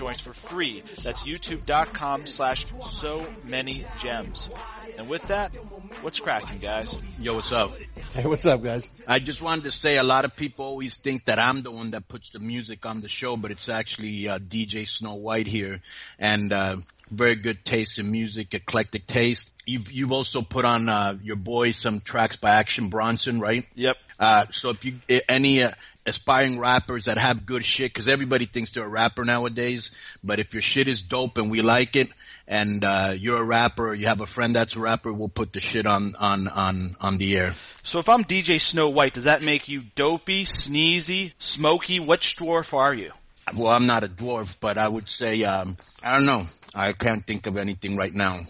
joints for free. That's youtube.com slash so many gems. And with that, what's cracking, guys? Yo, what's up? Hey, what's up, guys? I just wanted to say a lot of people always think that I'm the one that puts the music on the show, but it's actually uh, DJ Snow White here, and uh, very good taste in music, eclectic taste. You've you've also put on uh, your boy some tracks by Action Bronson, right? Yep. Uh, so if you any uh, aspiring rappers that have good shit, because everybody thinks they're a rapper nowadays, but if your shit is dope and we like it, and uh, you're a rapper, or you have a friend that's a rapper, we'll put the shit on on on on the air. So if I'm DJ Snow White, does that make you dopey, sneezy, smoky? Which dwarf are you? Well, I'm not a dwarf, but I would say um, I don't know. I can't think of anything right now.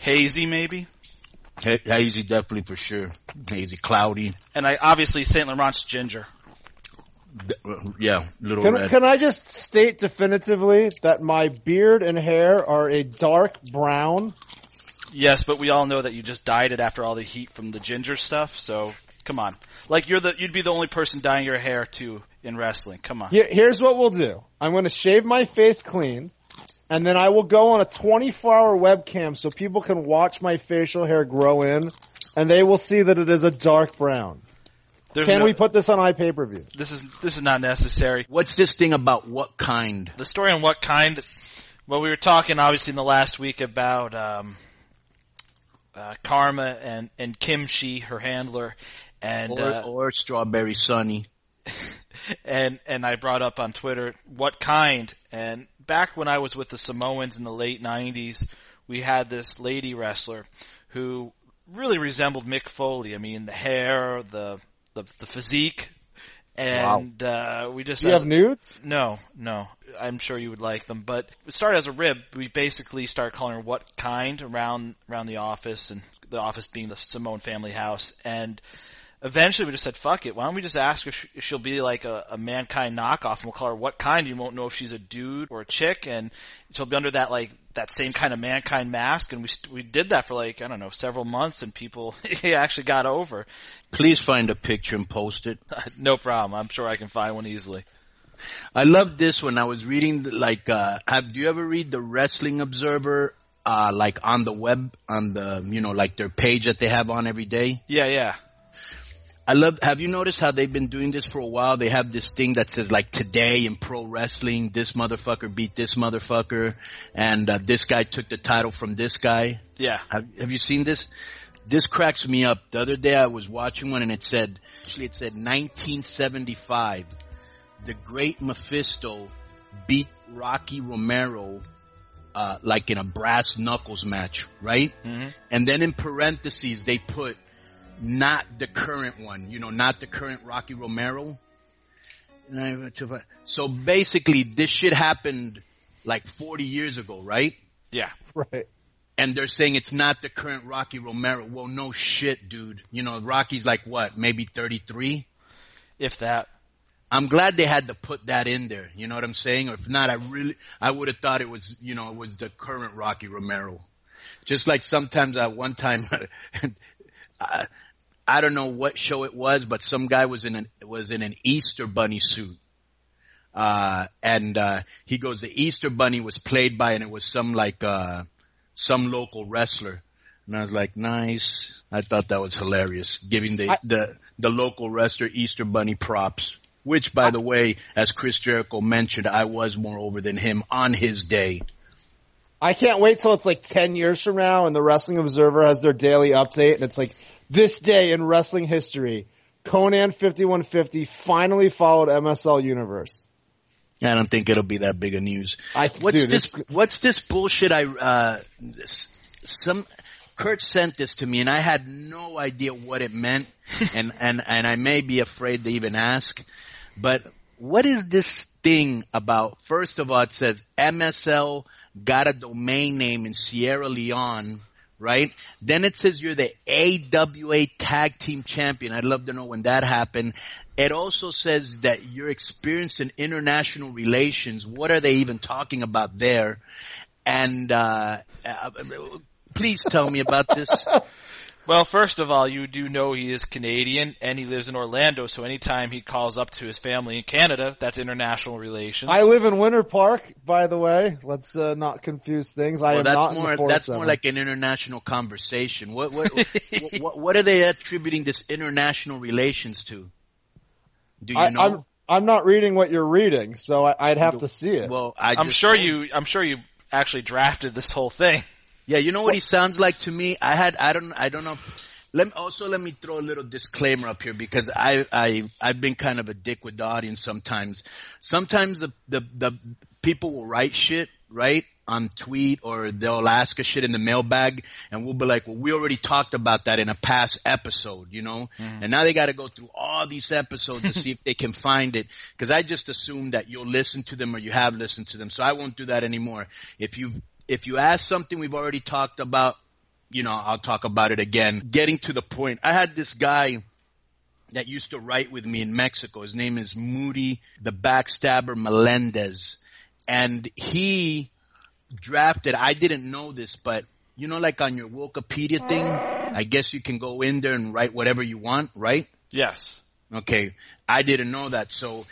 Hazy, maybe. Hazy, definitely for sure. Hazy, cloudy. And I obviously Saint Laurent's ginger. D- Yeah, little Can, red. can I just state definitively that my beard and hair are a dark brown? Yes, but we all know that you just dyed it after all the heat from the ginger stuff. So come on, like you're the you'd be the only person dyeing your hair too in wrestling. Come on. Here, here's what we'll do. I'm going to shave my face clean, and then I will go on a 24-hour webcam so people can watch my facial hair grow in, and they will see that it is a dark brown. There's Can no- we put this on iPay-per-view? This is this is not necessary. What's this thing about what kind? The story on what kind? Well, we were talking obviously in the last week about um, uh, Karma and and Kimchi, her handler, and Or, uh, or strawberry sunny? and and I brought up on Twitter what kind. And back when I was with the Samoans in the late '90s, we had this lady wrestler who really resembled Mick Foley. I mean, the hair, the the, the physique, and uh, we just Do you have nudes? no, no. I'm sure you would like them, but it started as a rib. We basically start calling her what kind around around the office, and the office being the Samoan family house. And eventually, we just said, "Fuck it. Why don't we just ask if she- she'll be like a, a mankind knockoff, and we'll call her what kind? You won't know if she's a dude or a chick, and she'll be under that like that same kind of mankind mask." And we we did that for like I don't know several months, and people actually got over. Please find a picture and post it. no problem. I'm sure I can find one easily. I love this when I was reading like uh have do you ever read the Wrestling Observer uh like on the web on the you know like their page that they have on every day? Yeah, yeah. I love have you noticed how they've been doing this for a while? They have this thing that says like today in pro wrestling this motherfucker beat this motherfucker and uh, this guy took the title from this guy. Yeah. Have, have you seen this? This cracks me up. The other day I was watching one and it said, actually it said 1975. The great Mephisto beat Rocky Romero, uh, like in a brass knuckles match, right? hmm And then in parentheses they put not the current one, you know, not the current Rocky Romero. So basically this shit happened like 40 years ago, right? Yeah. Right. and they're saying it's not the current Rocky Romero. Well, no shit, dude. You know, Rocky's like what, maybe 33? If that. I'm glad they had to put that in there. You know what I'm saying? Or if not, I really, I would have thought it was, you know, it was the current Rocky Romero. Just like sometimes at one time, I, I don't know what show it was, but some guy was in an, was in an Easter bunny suit. Uh, and, uh, he goes, the Easter bunny was played by, and it was some like, uh, some local wrestler. And I was like, nice. I thought that was hilarious, giving the, I- the, the local wrestler Easter bunny props. Which, by the way, as Chris Jericho mentioned, I was more over than him on his day. I can't wait till it's like 10 years from now and the Wrestling Observer has their daily update and it's like, this day in wrestling history, Konnan 5150 finally followed MSL Universe. I don't think it'll be that big a news. I, What's dude, this? What's this bullshit? I uh, some Kurt sent this to me, and I had no idea what it meant, and and and I may be afraid to even ask. But what is this thing about? First of all, it says MSL got a domain name in Sierra Leone. Right? Then it says you're the AWA tag team champion. I'd love to know when that happened. It also says that you're experienced in international relations. What are they even talking about there? And, uh, uh please tell me about this. Well, first of all, you do know he is Canadian and he lives in Orlando, so anytime he calls up to his family in Canada, that's international relations. I live in Winter Park, by the way. Let's uh, not confuse things. I Well, am that's not in more the that's more like an international conversation. What what, what what are they attributing this international relations to? Do you I, know? I'm I'm not reading what you're reading, so I, I'd have to see it. well, I I'm just sure told you. I'm sure you actually drafted this whole thing. Yeah, you know what he sounds like to me? I had, I don't, I don't know. Let me, also let me throw a little disclaimer up here because I, I, I've been kind of a dick with the audience sometimes. Sometimes the, the, the people will write shit, right? On tweet or they'll ask us shit in the mailbag and we'll be like, well, we already talked about that in a past episode, you know? Mm-hmm. And now they gotta go through all these episodes to see if they can find it. Cause I just assume that you'll listen to them or you have listened to them. So I won't do that anymore. If you've, if you ask something we've already talked about, you know, I'll talk about it again. Getting to the point. I had this guy that used to write with me in Mexico. His name is Moody the Backstabber Melendez. And he drafted, I didn't know this, but you know, like on your Wikipedia thing, I guess you can go in there and write whatever you want, right? Yes. Okay. I didn't know that. So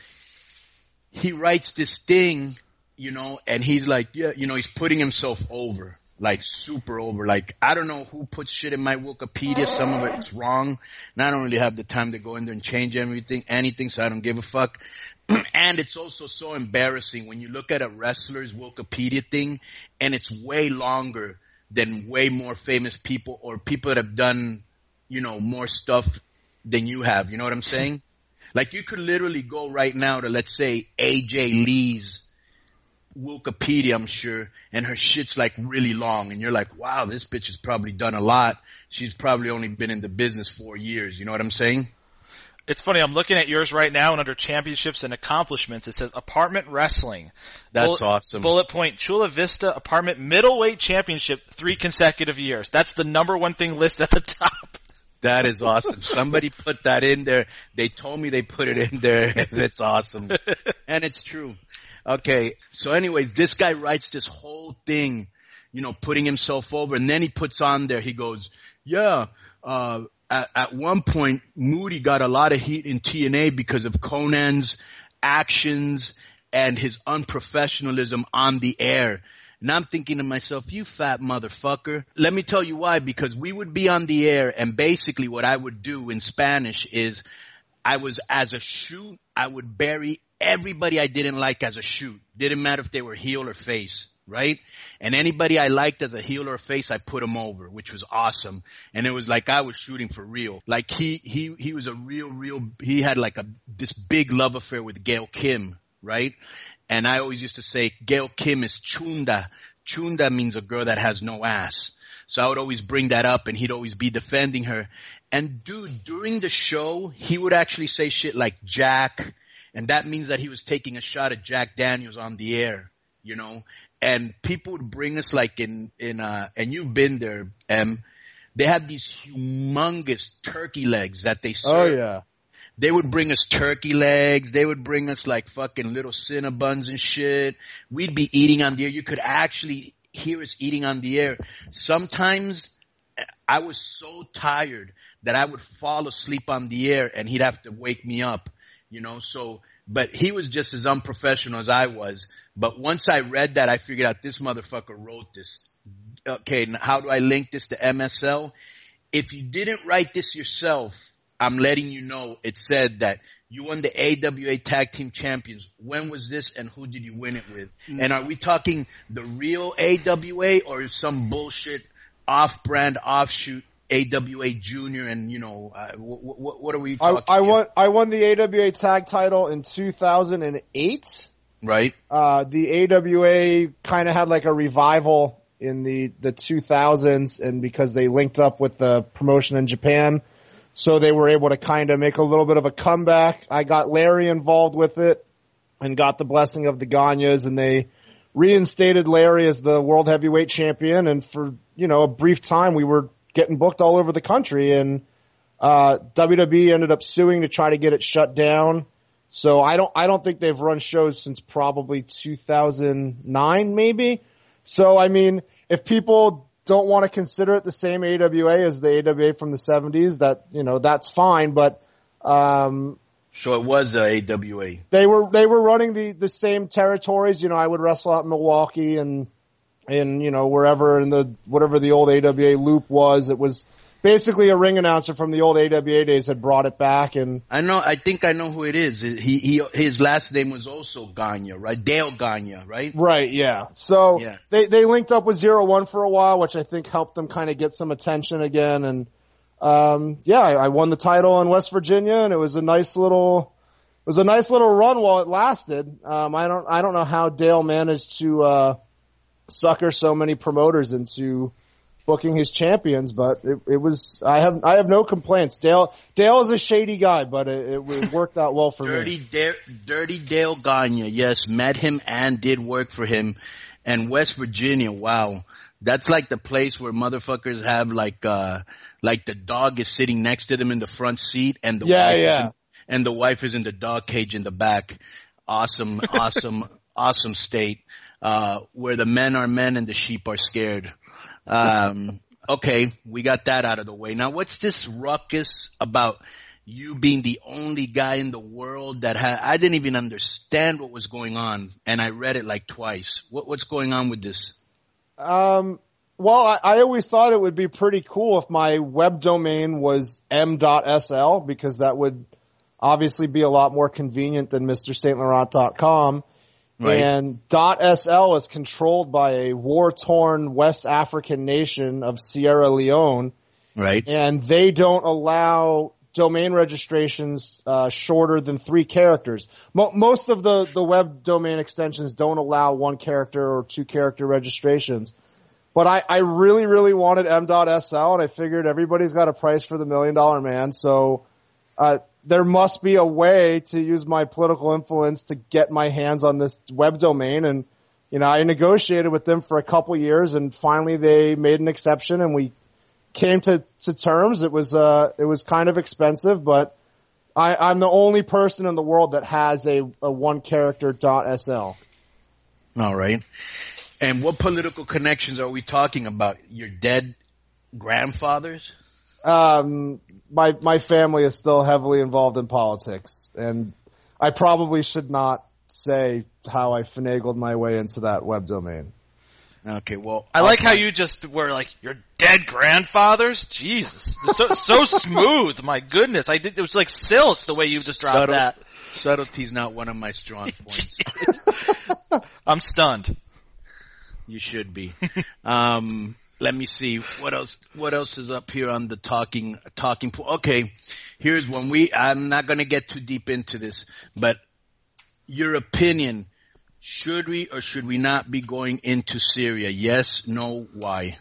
he writes this thing, you know, and he's like, yeah, you know, he's putting himself over, like super over. Like, I don't know who puts shit in my Wikipedia. Some of it's wrong. And I don't really have the time to go in there and change everything, anything. So I don't give a fuck. and it's also so embarrassing when you look at a wrestler's Wikipedia thing and it's way longer than way more famous people or people that have done, you know, more stuff than you have. You know what I'm saying? Like you could literally go right now to let's say AJ Lee's Wikipedia, I'm sure, and her shit's like really long and you're like, wow, this bitch has probably done a lot. She's probably only been in the business four years. You know what I'm saying? It's funny. I'm looking at yours right now, and under championships and accomplishments, it says apartment wrestling. That's Bullet- awesome. Bullet point: Chula Vista Apartment Middleweight Championship, three consecutive years. That's the number one thing listed at the top. That is awesome. Somebody put that in there. They told me they put it in there. That's awesome. And it's true. Okay. So anyways, this guy writes this whole thing, you know, putting himself over and then he puts on there, he goes, yeah, uh, at, at one point, Moody got a lot of heat in TNA because of Konnan's actions and his unprofessionalism on the air. And I'm thinking to myself, you fat motherfucker. Let me tell you why, because we would be on the air and basically what I would do in Spanish is I was as a shoot, I would bury everybody I didn't like as a shoot. Didn't matter if they were heel or face, right? And anybody I liked as a heel or face, I put them over, which was awesome. And it was like I was shooting for real. Like he, he, he was a real, real, he had like a, this big love affair with Gail Kim, right? And I always used to say Gail Kim is chunda. Chunda means a girl that has no ass. So I would always bring that up and he'd always be defending her. And dude, during the show, he would actually say shit like Jack. And that means that he was taking a shot at Jack Daniels on the air, you know? And people would bring us like in, in, uh, and you've been there, M. They had these humongous turkey legs that they serve. Oh yeah. They would bring us turkey legs. They would bring us like fucking little cinnabuns and shit. We'd be eating on the air. You could actually hear us eating on the air. Sometimes I was so tired that I would fall asleep on the air and he'd have to wake me up, you know, so, but he was just as unprofessional as I was. But once I read that, I figured out this motherfucker wrote this. Okay, now how do I link this to MSL? If you didn't write this yourself, I'm letting you know it said that you won the AWA Tag Team Champions. When was this and who did you win it with? Mm. And are we talking the real AWA or some bullshit off-brand offshoot AWA Junior and you know, uh, what, what, what are we I, talking I won I won the AWA tag title in 2008. Right? Uh, the AWA kind of had like a revival in the the 2000s, and because they linked up with the promotion in Japan, so they were able to kind of make a little bit of a comeback. I got Larry involved with it, and got the blessing of the Gagnes, and they reinstated Larry as the world heavyweight champion. And for you know a brief time, we were getting booked all over the country, and uh, WWE ended up suing to try to get it shut down. So I don't I don't think they've run shows since probably 2009 maybe. So I mean, if people don't want to consider it the same AWA as the AWA from the 70s, that, you know, that's fine, but, um, So it was the AWA. they were, they were running the, the same territories. You know, I would wrestle out in Milwaukee and, and, you know, wherever in the, whatever the old AWA loop was, it was basically a ring announcer from the old AWA days had brought it back and, I know. I think I know who it is. He he. His last name was also Gagne, right? Dale Gagne, right? Right, yeah. So Yeah. they they linked up with Zero One for a while, which I think helped them kind of get some attention again. And um, yeah, I, I won the title in West Virginia, and it was a nice little it was a nice little run while it lasted. Um, I don't I don't know how Dale managed to uh, sucker so many promoters into booking his champions, but it, it was I have I have no complaints. Dale Dale is a shady guy, but it, it worked out well for Dirty, me. Dirty Dale Gagne. Yes, met him and did work for him. And West Virginia, wow, that's like the place where motherfuckers have like, uh, like the dog is sitting next to them in the front seat, and the Yeah, wife yeah. in, and the wife is in the dog cage in the back. Awesome, awesome, awesome state. Uh, where the men are men and the sheep are scared. Um, okay, we got that out of the way. Now, what's this ruckus about you being the only guy in the world that had? I didn't even understand what was going on, and I read it like twice. What, what's going on with this? Um, well, I, I always thought it would be pretty cool if my web domain was m.sl because that would obviously be a lot more convenient than MrSaintLaurent.com. Right. And .sl is controlled by a war-torn West African nation of Sierra Leone, Right. and they don't allow domain registrations uh, shorter than three characters. Mo- most of the, the web domain extensions don't allow one character or two character registrations. But I, I really, really wanted m.sl and I figured everybody's got a price for the million dollar man. So, uh, there must be a way to use my political influence to get my hands on this web domain. And, you know, I negotiated with them for a couple years and finally they made an exception and we came to, to terms. It was, uh, it was kind of expensive, but I, I'm the only person in the world that has a, a one character dot .sl. All right. And what political connections are we talking about? Your dead grandfathers? Um, my, my family is still heavily involved in politics and I probably should not say how I finagled my way into that web domain. Okay, well, I like how you just were like your dead grandfathers. Jesus, so so smooth. My goodness, I did. It was like silk the way you just dropped Subtle. that. subtlety's not one of my strong points. I'm stunned. You should be. um, let me see what else. What else is up here on the talking talking pool? Okay, here's one. We. I'm not going to get too deep into this, but your opinion: should we or should we not be going into Syria? Yes, no, why?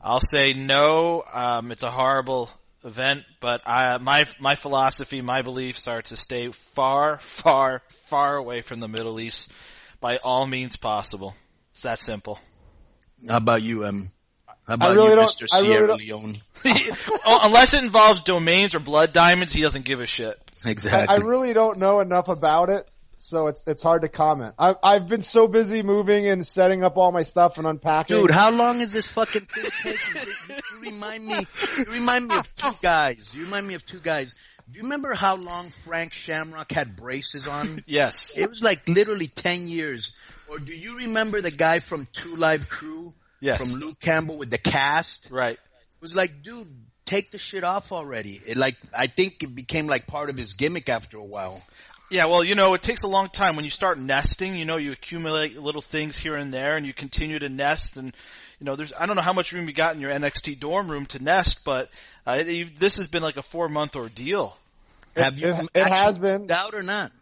I'll say no. Um, it's a horrible event, but I, my my philosophy, my beliefs are to stay far, far, far away from the Middle East by all means possible. It's that simple. How about you, um? How about really you, don't- Mr. I really Sierra don't- Leone? Unless it involves domains or blood diamonds, he doesn't give a shit. I, Exactly. I really don't know enough about it, so it's it's hard to comment. I, I've been so busy moving and setting up all my stuff and unpacking. Dude, how long is this fucking thing taking? You, you remind me, you remind me of two guys. You remind me of two guys. Do you remember how long Frank Shamrock had braces on? Yes. It was like literally 10 years. Or do you remember the guy from Two Live Crew? Yes. From Luke Campbell with the cast? Right. It was like, dude, take the shit off already. It like, I think it became like part of his gimmick after a while. Yeah, well, you know, it takes a long time when you start nesting. You know, you accumulate little things here and there, and you continue to nest. And you know, there's I don't know how much room you got in your NXT dorm room to nest, but uh, it, you- this has been like a four month ordeal. Have you it, it has been. moved out or not?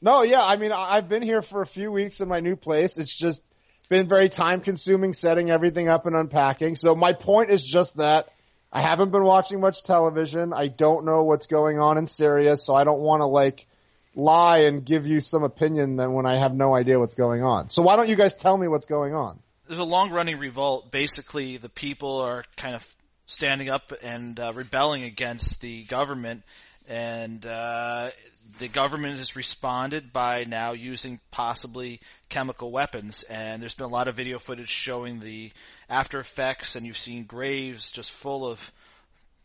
No, yeah, I mean, I've been here for a few weeks in my new place. It's just been very time consuming setting everything up and unpacking. So my point is just that I haven't been watching much television. I don't know what's going on in Syria, so I don't want to like lie and give you some opinion then when I have no idea what's going on. So why don't you guys tell me what's going on? There's a long running revolt. Basically, the people are kind of standing up and uh, rebelling against the government, and uh, the government has responded by now using possibly chemical weapons, and there's been a lot of video footage showing the after effects, and you've seen graves just full of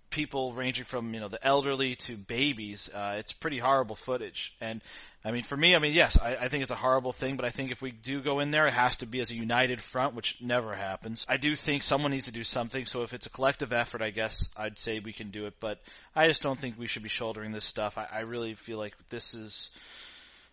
people ranging from you know the elderly to babies. Uh, it's pretty horrible footage, and I mean for me, I mean yes, I, I think it's a horrible thing, but I think if we do go in there, it has to be as a united front, which never happens. I do think someone needs to do something. So if it's a collective effort, I guess I'd say we can do it, but I just don't think we should be shouldering this stuff. I, I really feel like this is.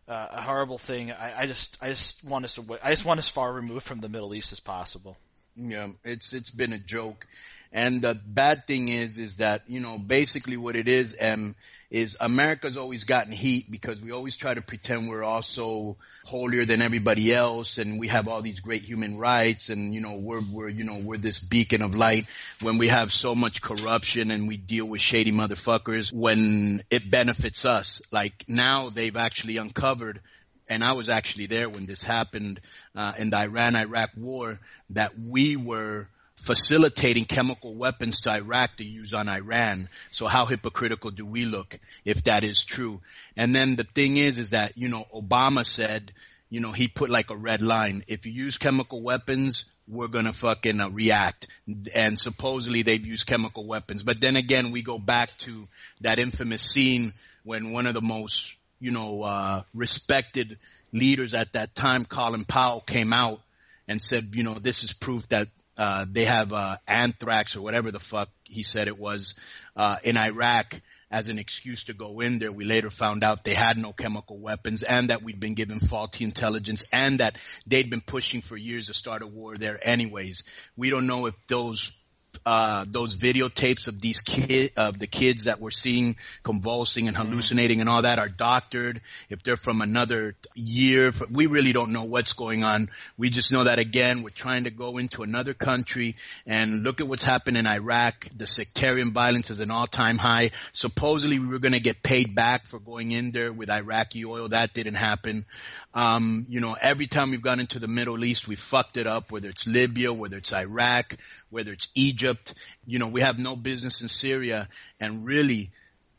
Uh, a horrible thing. I, I just, I just want us to, I just want us far removed from the Middle East as possible. Yeah, it's it's been a joke, and the bad thing is, is that, you know, basically what it is, um, is America's always gotten heat because we always try to pretend we're also holier than everybody else and we have all these great human rights and, you know, we're, we're, you know, we're this beacon of light when we have so much corruption and we deal with shady motherfuckers when it benefits us. Like now they've actually uncovered and I was actually there when this happened uh, in the Iran-Iraq war that we were facilitating chemical weapons to Iraq to use on Iran. So how hypocritical do we look if that is true? And then the thing is, is that, you know, Obama said, you know, he put like a red line. If you use chemical weapons, we're gonna fucking uh, react. And supposedly they've used chemical weapons. But then again, we go back to that infamous scene when one of the most, you know, uh, respected leaders at that time, Colin Powell, came out and said, you know, this is proof that uh, they have uh, anthrax or whatever the fuck he said it was uh, in Iraq as an excuse to go in there. We later found out they had no chemical weapons and that we'd been given faulty intelligence and that they'd been pushing for years to start a war there anyways. We don't know if those uh, those videotapes of these kid of the kids that we're seeing convulsing and hallucinating and all that are doctored. If they're from another year, we really don't know what's going on. We just know that again, we're trying to go into another country and look at what's happened in Iraq. The sectarian violence is an all-time high. Supposedly we were going to get paid back for going in there with Iraqi oil. That didn't happen. Um, you know, every time we've gone into the Middle East, we fucked it up, whether it's Libya, whether it's Iraq, whether it's Egypt. You know, we have no business in Syria and really,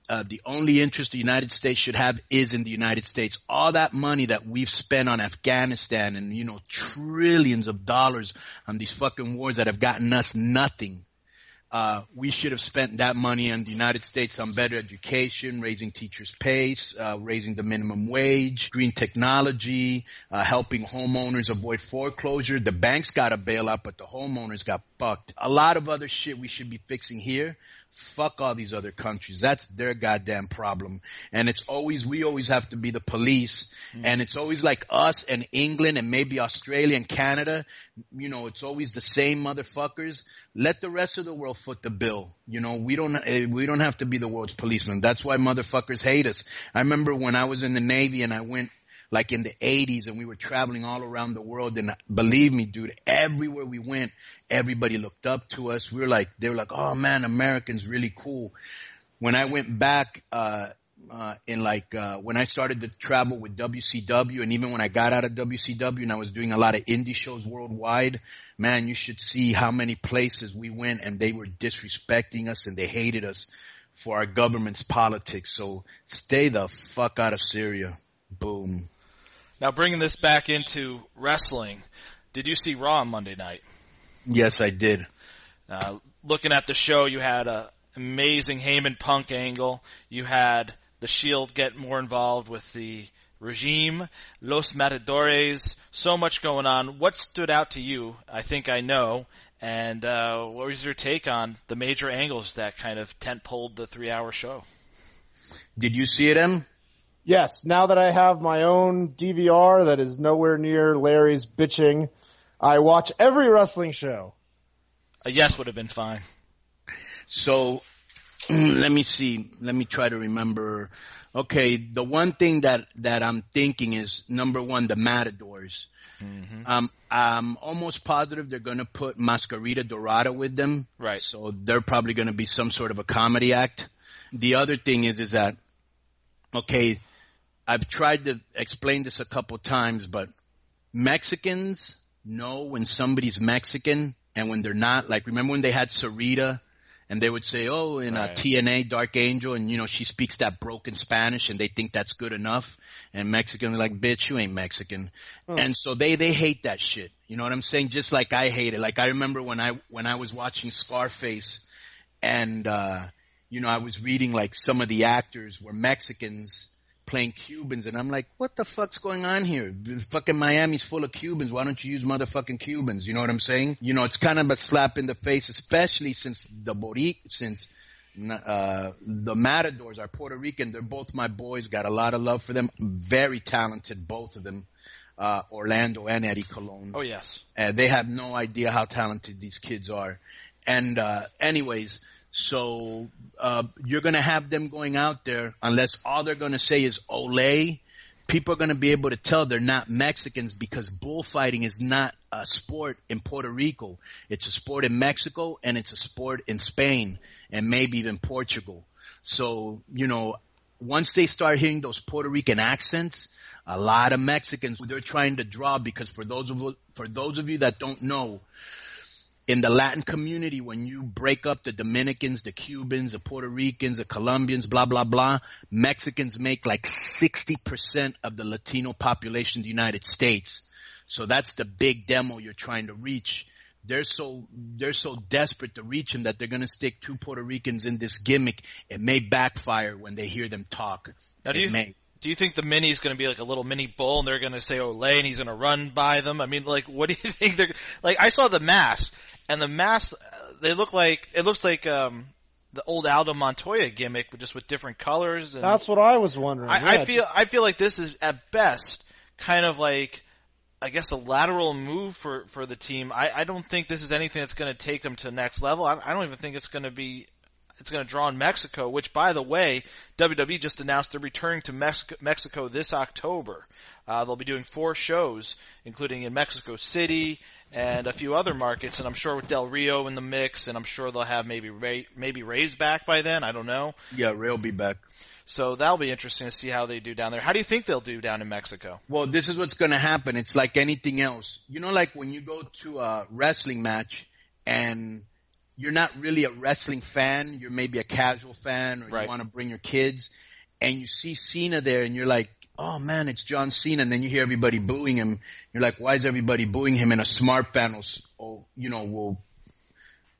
uh, the only interest the United States should have is in the United States. All that money that we've spent on Afghanistan and, you know, trillions of dollars on these fucking wars that have gotten us nothing uh, we should have spent that money in the United States on better education, raising teachers' pay, uh, raising the minimum wage, green technology, uh, helping homeowners avoid foreclosure. The banks got a bailout, but the homeowners got fucked. A lot of other shit we should be fixing here. Fuck all these other countries. That's their goddamn problem. And it's always, we always have to be the police. Mm-hmm. And it's always like us and England and maybe Australia and Canada. You know, it's always the same motherfuckers. Let the rest of the world foot the bill. You know, we don't, eh, we don't have to be the world's policeman. That's why motherfuckers hate us. I remember when I was in the Navy and I went like in the 80s and we were traveling all around the world and believe me dude everywhere we went everybody looked up to us we were like they were like oh man Americans really cool when I went back uh uh, in like uh, when I started to travel with WCW, and even when I got out of WCW, and I was doing a lot of indie shows worldwide, man, you should see how many places we went, and they were disrespecting us, and they hated us for our government's politics. So stay the fuck out of Syria. Boom. Now, bringing this back into wrestling, did you see Raw on Monday night? Yes, I did. Uh, looking at the show, you had an amazing Heyman Punk angle. You had the Shield get more involved with the regime, Los Matadores, so much going on. What stood out to you? I think I know. And uh, what was your take on the major angles that kind of tent pulled the three hour show? Did you see it, Em? Yes, now that I have my own DVR that is nowhere near Larry's bitching, I watch every wrestling show. A yes would have been fine. So, let me see. Let me try to remember. Okay, the one thing that that I'm thinking is number one, the Matadors. Mm-hmm. Um, I'm almost positive they're going to put Mascarita Dorada with them. Right. So they're probably going to be some sort of a comedy act. The other thing is, is that okay, I've tried to explain this a couple times, but Mexicans know when somebody's Mexican and when they're not. Like remember when they had Sarita and they would say, "Oh, in Right. a TNA Dark Angel," and you know she speaks that broken Spanish, and they think that's good enough. And Mexican are like, "Bitch, you ain't Mexican," Hmm. and so they they hate that shit. You know what I'm saying? Just like I hate it. Like I remember when I when I was watching Scarface, and uh, you know I was reading like some of the actors were Mexicans playing Cubans, and I'm like, what the fuck's going on here? Fucking Miami's full of Cubans. Why don't you use motherfucking Cubans? You know what I'm saying? You know, it's kind of a slap in the face, especially since the Boric, since uh, the Matadors are Puerto Rican. They're both my boys. Got a lot of love for them. Very talented, both of them. Uh, Orlando and Eddie Colon. Oh yes. Uh, they have no idea how talented these kids are. And uh, anyways, so uh, you're going to have them going out there unless all they're going to say is "Ole." People are going to be able to tell they're not Mexicans because bullfighting is not a sport in Puerto Rico. It's a sport in Mexico and it's a sport in Spain and maybe even Portugal. So, you know, once they start hearing those Puerto Rican accents, a lot of Mexicans they're trying to draw because for those of for those of you that don't know, in the Latin community, when you break up the Dominicans, the Cubans, the Puerto Ricans, the Colombians, blah blah blah, Mexicans make like sixty percent of the Latino population of the United States. So that's the big demo you're trying to reach. They're so they're so desperate to reach him that they're gonna stick two Puerto Ricans in this gimmick. It may backfire when they hear them talk. Now, do it you may. Do you think the mini's going to be like a little mini bull, and they're going to say Olay, and he's going to run by them? I mean, like, what do you think they're like? I saw the mask, and the mask uh, they look like it looks like um the old Aldo Montoya gimmick, but just with different colors. And That's what I was wondering. I, Yeah, I feel just- I feel like this is at best kind of like I guess a lateral move for for the team. I, I don't think this is anything that's going to take them to the next level. I, I don't even think it's going to be it's going to draw in Mexico. Which, by the way, WWE just announced they're returning to Mexico, Mexico this October. Uh, they'll be doing four shows, including in Mexico City and a few other markets. And I'm sure with Del Rio in the mix, and I'm sure they'll have maybe Ray, maybe Ray's back by then. I don't know. Yeah, Ray'll be back. So that'll be interesting to see how they do down there. How do you think they'll do down in Mexico? Well, this is what's going to happen. It's like anything else. You know, like when you go to a wrestling match and you're not really a wrestling fan, you're maybe a casual fan or Right. you want to bring your kids and you see Cena there and you're like, oh man, it's John Cena. And then you hear everybody booing him. You're like, why is everybody booing him? And a smart fan will, oh, you know, will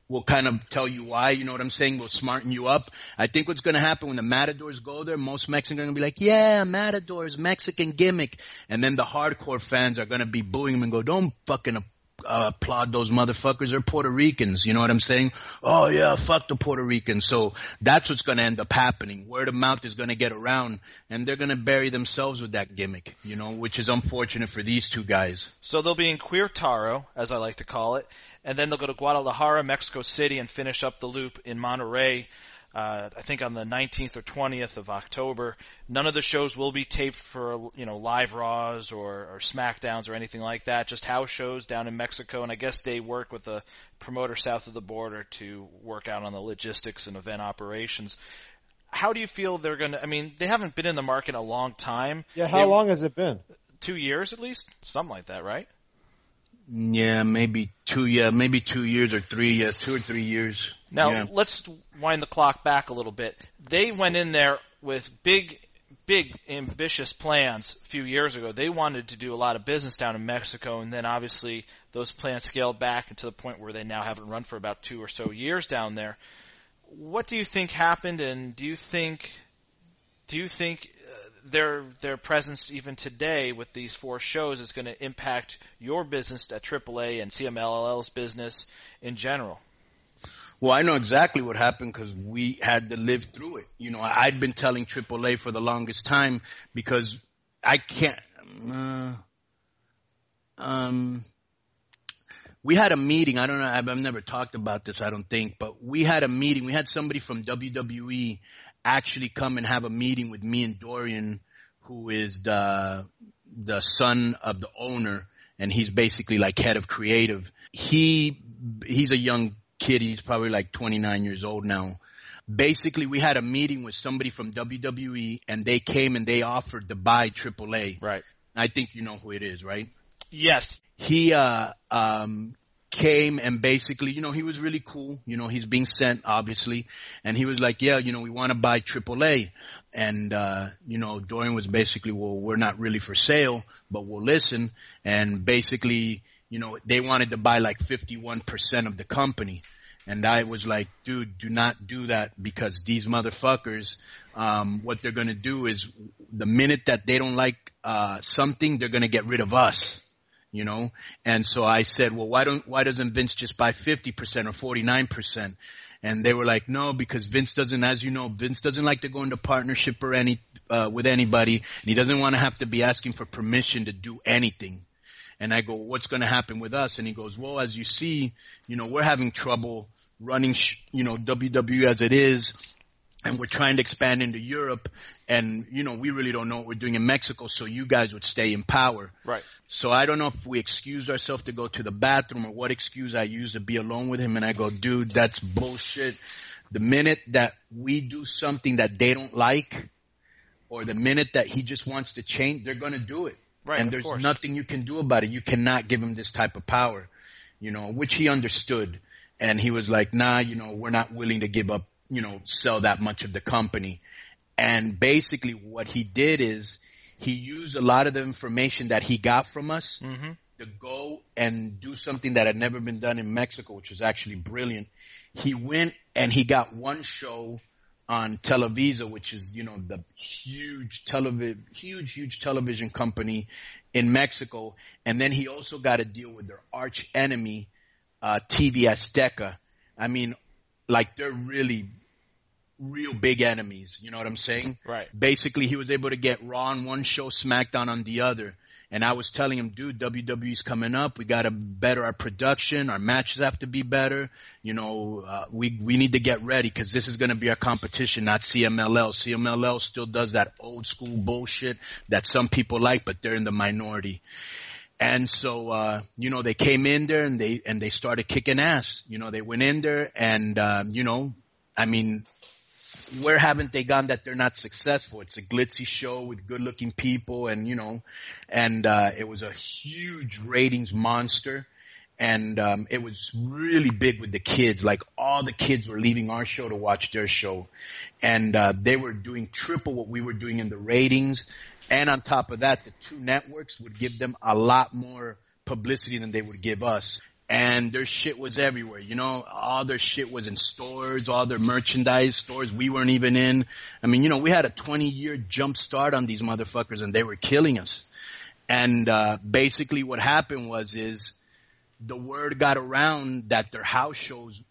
will kind of tell you why, you know what I'm saying, will smarten you up. I think what's going to happen when the Matadors go there, most Mexicans are going to be like, yeah, Matadors, Mexican gimmick. And then the hardcore fans are going to be booing him and go, don't fucking uh, applaud those motherfuckers. They're Puerto Ricans. You know what I'm saying? Oh yeah, fuck the Puerto Ricans. So that's what's going to end up happening. Word of mouth is going to get around and they're going to bury themselves with that gimmick, you know, which is unfortunate for these two guys. So they'll be in Queertaro, as I like to call it, and then they'll go to Guadalajara, Mexico City, and finish up the loop in Monterrey. Uh, I think on the 19th or 20th of October. None of the shows will be taped for you know live Raws or, or Smackdowns or anything like that. Just house shows down in Mexico, and I guess they work with the promoter south of the border to work out on the logistics and event operations. How do you feel they're going to? I mean, they haven't been in the market a long time. yeah, how They- long has it been? Two years at least, something like that, right? Yeah, maybe two, yeah, maybe two years or three, yeah, two or three years. Now Yeah. let's wind the clock back a little bit. They went in there with big, big ambitious plans a few years ago. They wanted to do a lot of business down in Mexico, and then obviously those plans scaled back to the point where they now haven't run for about two or so years down there. What do you think happened, and do you think, do you think uh, their their presence even today with these four shows is going to impact your business at AAA and CMLL's business in general? Well, I know exactly what happened because we had to live through it. You know, I'd been telling AAA for the longest time because I can't. Uh, um, we had a meeting. I don't know. I've, I've never talked about this. I don't think, but we had a meeting. We had somebody from WWE actually come and have a meeting with me and Dorian, who is the the son of the owner, and he's basically like head of creative. He he's a young kid. He's probably like 29 years old now. Basically, we had a meeting with somebody from WWE, and they came and they offered to buy AAA. Right. I think you know who it is, right? Yes. He uh um came and basically, you know, he was really cool. You know, he's being sent obviously, and he was like, "Yeah, you know, we want to buy AAA." And uh, you know, Dorian was basically, "Well, we're not really for sale, but we'll listen." And basically, you know, they wanted to buy like 51% of the company. And I was like, dude, do not do that because these motherfuckers, um, what they're gonna do is the minute that they don't like, uh, something, they're gonna get rid of us. You know? And so I said, well, why don't, why doesn't Vince just buy 50% or 49%? And they were like, no, because Vince doesn't, as you know, Vince doesn't like to go into partnership or any, uh, with anybody. And he doesn't want to have to be asking for permission to do anything. And I go, what's going to happen with us? And he goes, well, as you see, you know, we're having trouble running, sh- you know, WWE as it is. And we're trying to expand into Europe. And, you know, we really don't know what we're doing in Mexico. So you guys would stay in power. Right. So I don't know if we excused ourselves to go to the bathroom or what excuse I used to be alone with him. And I go, dude, that's bullshit. The minute that we do something that they don't like, or the minute that he just wants to change, they're going to do it. Right. and there's course. nothing you can do about it. You cannot give him this type of power, you know, which he understood. And he was like, nah, you know, we're not willing to give up, you know, sell that much of the company. And basically what he did is he used a lot of the information that he got from us Mm-hmm. to go and do something that had never been done in Mexico, which was actually brilliant. He went and he got one show on Televisa, which is, you know, the huge television, huge, huge television company in Mexico. And then he also got to deal with their arch enemy, uh, TV Azteca. I mean, like they're really real big enemies. You know what I'm saying? Right. Basically, he was able to get Raw on one show, SmackDown on the other. And I was telling him, dude, WWE's coming up. We got to better our production. Our matches have to be better. You know, uh, we we need to get ready because this is going to be our competition, not CMLL. CMLL still does that old school bullshit that some people like, but they're in the minority. And so, uh, you know, they came in there and they, and they started kicking ass. You know, they went in there and, uh, you know, I mean, where haven't they gone that they're not successful? It's a glitzy show with good looking people and, you know, and, uh, it was a huge ratings monster. And, um, it was really big with the kids. Like all the kids were leaving our show to watch their show. And, uh, they were doing triple what we were doing in the ratings. And on top of that, the two networks would give them a lot more publicity than they would give us. And their shit was everywhere, you know, all their shit was in stores, all their merchandise stores we weren't even in. I mean, you know, we had a 20 year jump start on these motherfuckers and they were killing us. And, uh, basically what happened was is the word got around that their house shows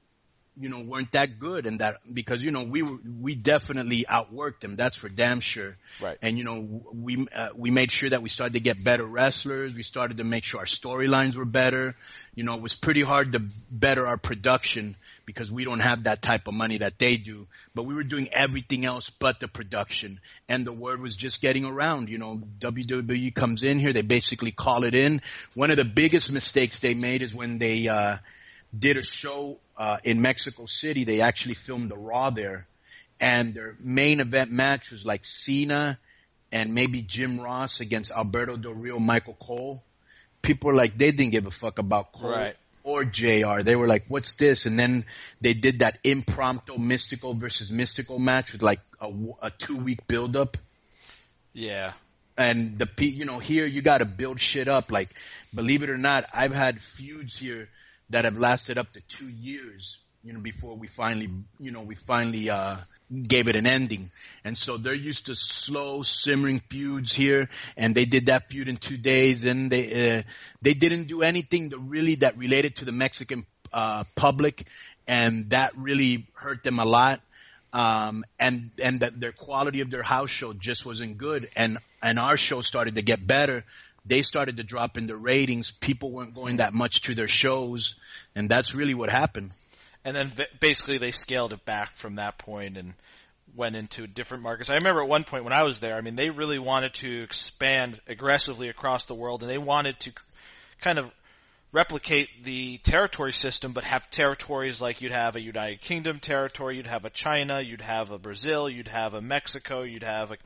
you know, weren't that good and that because, you know, we were, we definitely outworked them. That's for damn sure. Right. And, you know, we, uh, we made sure that we started to get better wrestlers. We started to make sure our storylines were better. You know, it was pretty hard to better our production because we don't have that type of money that they do, but we were doing everything else but the production and the word was just getting around. You know, WWE comes in here. They basically call it in. One of the biggest mistakes they made is when they, uh, did a show uh, in Mexico City. They actually filmed the Raw there, and their main event match was like Cena and maybe Jim Ross against Alberto Del Rio, Michael Cole. People were like, they didn't give a fuck about Cole Right. or JR. They were like, what's this? And then they did that impromptu Místico versus Místico match with like a, a two week build up Yeah. and the pe you know here you got to build shit up like believe it or not i've had feuds here that have lasted up to 2 years you know before we finally you know we finally uh gave it an ending and so they're used to slow simmering feuds here and they did that feud in 2 days and they uh, they didn't do anything that really that related to the mexican uh public and that really hurt them a lot um, and and that their quality of their house show just wasn't good, and and our show started to get better. They started to drop in the ratings. People weren't going that much to their shows, and that's really what happened. And then basically they scaled it back from that point and went into different markets. I remember at one point when I was there, I mean, they really wanted to expand aggressively across the world, and they wanted to kind of replicate the territory system, but have territories like you'd have a United Kingdom territory, you'd have a China, you'd have a Brazil, you'd have a Mexico, you'd have a,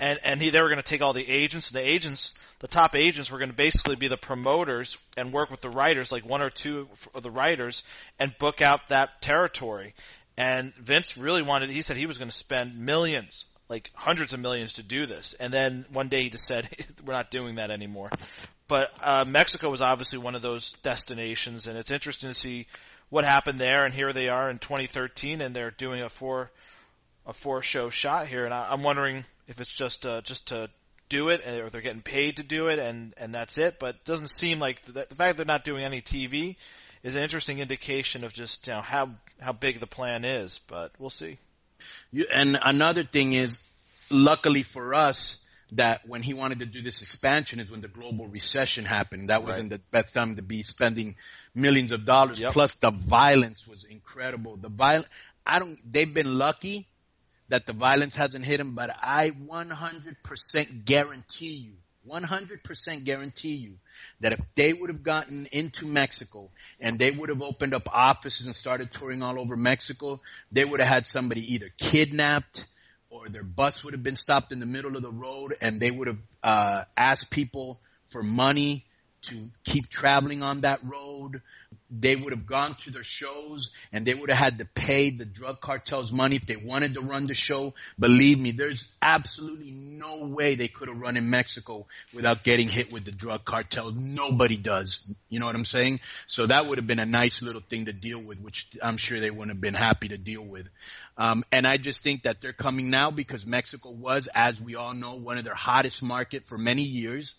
and and he, they were going to take all the agents, and the agents the top agents were going to basically be the promoters and work with the writers, like one or two of the writers, and book out that territory. And Vince really wanted. He said he was going to spend millions, like hundreds of millions, to do this. And then one day he just said, "We're not doing that anymore." But uh, Mexico was obviously one of those destinations, and it's interesting to see what happened there. And here they are in 2013, and they're doing a four a four show shot here. And I, I'm wondering if it's just uh, just to do it, or they're getting paid to do it, and and that's it. But it doesn't seem like the, the fact they're not doing any TV is an interesting indication of just you know how how big the plan is. But we'll see. You, and another thing is, luckily for us, that when he wanted to do this expansion is when the global recession happened. That wasn't right. the best time to be spending millions of dollars. Yep. Plus the violence was incredible. The violence, I don't, they've been lucky that the violence hasn't hit him, but I 100% guarantee you, 100% guarantee you that if they would have gotten into Mexico and they would have opened up offices and started touring all over Mexico, they would have had somebody either kidnapped or their bus would have been stopped in the middle of the road and they would have uh, asked people for money to keep traveling on that road they would have gone to their shows and they would have had to pay the drug cartels money if they wanted to run the show. Believe me, there's absolutely no way they could have run in Mexico without getting hit with the drug cartels. Nobody does. You know what I'm saying? So that would have been a nice little thing to deal with, which I'm sure they wouldn't have been happy to deal with. Um, and I just think that they're coming now because Mexico was, as we all know, one of their hottest market for many years.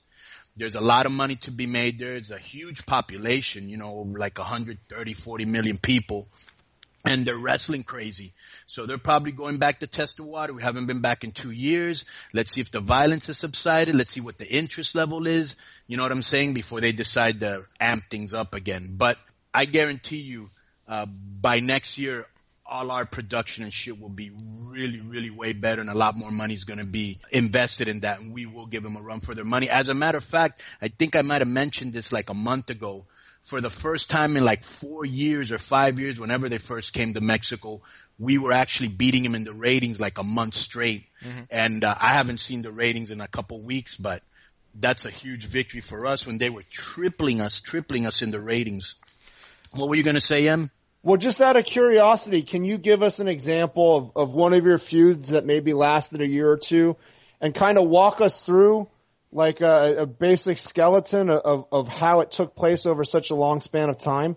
There's a lot of money to be made there. It's a huge population, you know, like 130, 40 million people. And they're wrestling crazy. So they're probably going back to test the water. We haven't been back in two years. Let's see if the violence has subsided. Let's see what the interest level is. You know what I'm saying? Before they decide to amp things up again. But I guarantee you, uh, by next year, all our production and shit will be really, really way better and a lot more money is going to be invested in that and we will give them a run for their money. As a matter of fact, I think I might have mentioned this like a month ago. For the first time in like four years or five years, whenever they first came to Mexico, we were actually beating them in the ratings like a month straight. Mm-hmm. And uh, I haven't seen the ratings in a couple weeks, but that's a huge victory for us when they were tripling us, tripling us in the ratings. What were you going to say, Em? Well, just out of curiosity, can you give us an example of, of one of your feuds that maybe lasted a year or two and kind of walk us through like a, a basic skeleton of, of how it took place over such a long span of time?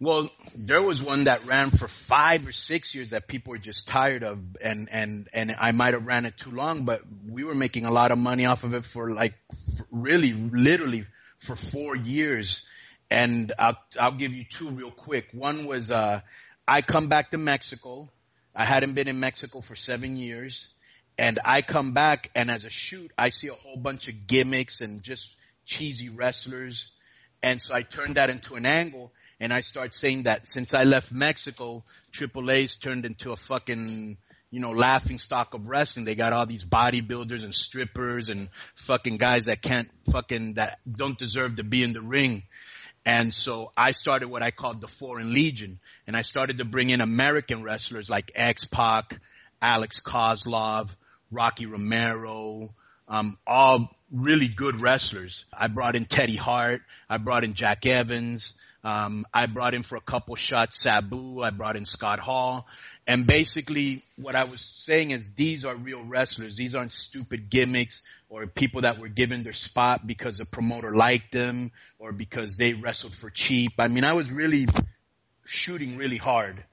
Well, there was one that ran for five or six years that people were just tired of, and and and I might have ran it too long, but we were making a lot of money off of it for like for really, literally for four years and I'll, I'll give you two real quick. One was, uh, I come back to Mexico. I hadn't been in Mexico for seven years and I come back and as a shoot, I see a whole bunch of gimmicks and just cheesy wrestlers. And so I turned that into an angle and I start saying that since I left Mexico, Triple A's turned into a fucking, you know, laughing stock of wrestling. They got all these bodybuilders and strippers and fucking guys that can't fucking, that don't deserve to be in the ring. And so I started what I called the Foreign Legion, and I started to bring in American wrestlers like X-Pac, Alex Koslov, Rocky Romero, um, all really good wrestlers. I brought in Teddy Hart, I brought in Jack Evans, um, I brought in for a couple shots Sabu, I brought in Scott Hall, and basically what I was saying is these are real wrestlers. These aren't stupid gimmicks or people that were given their spot because a promoter liked them or because they wrestled for cheap. I mean, I was really shooting really hard.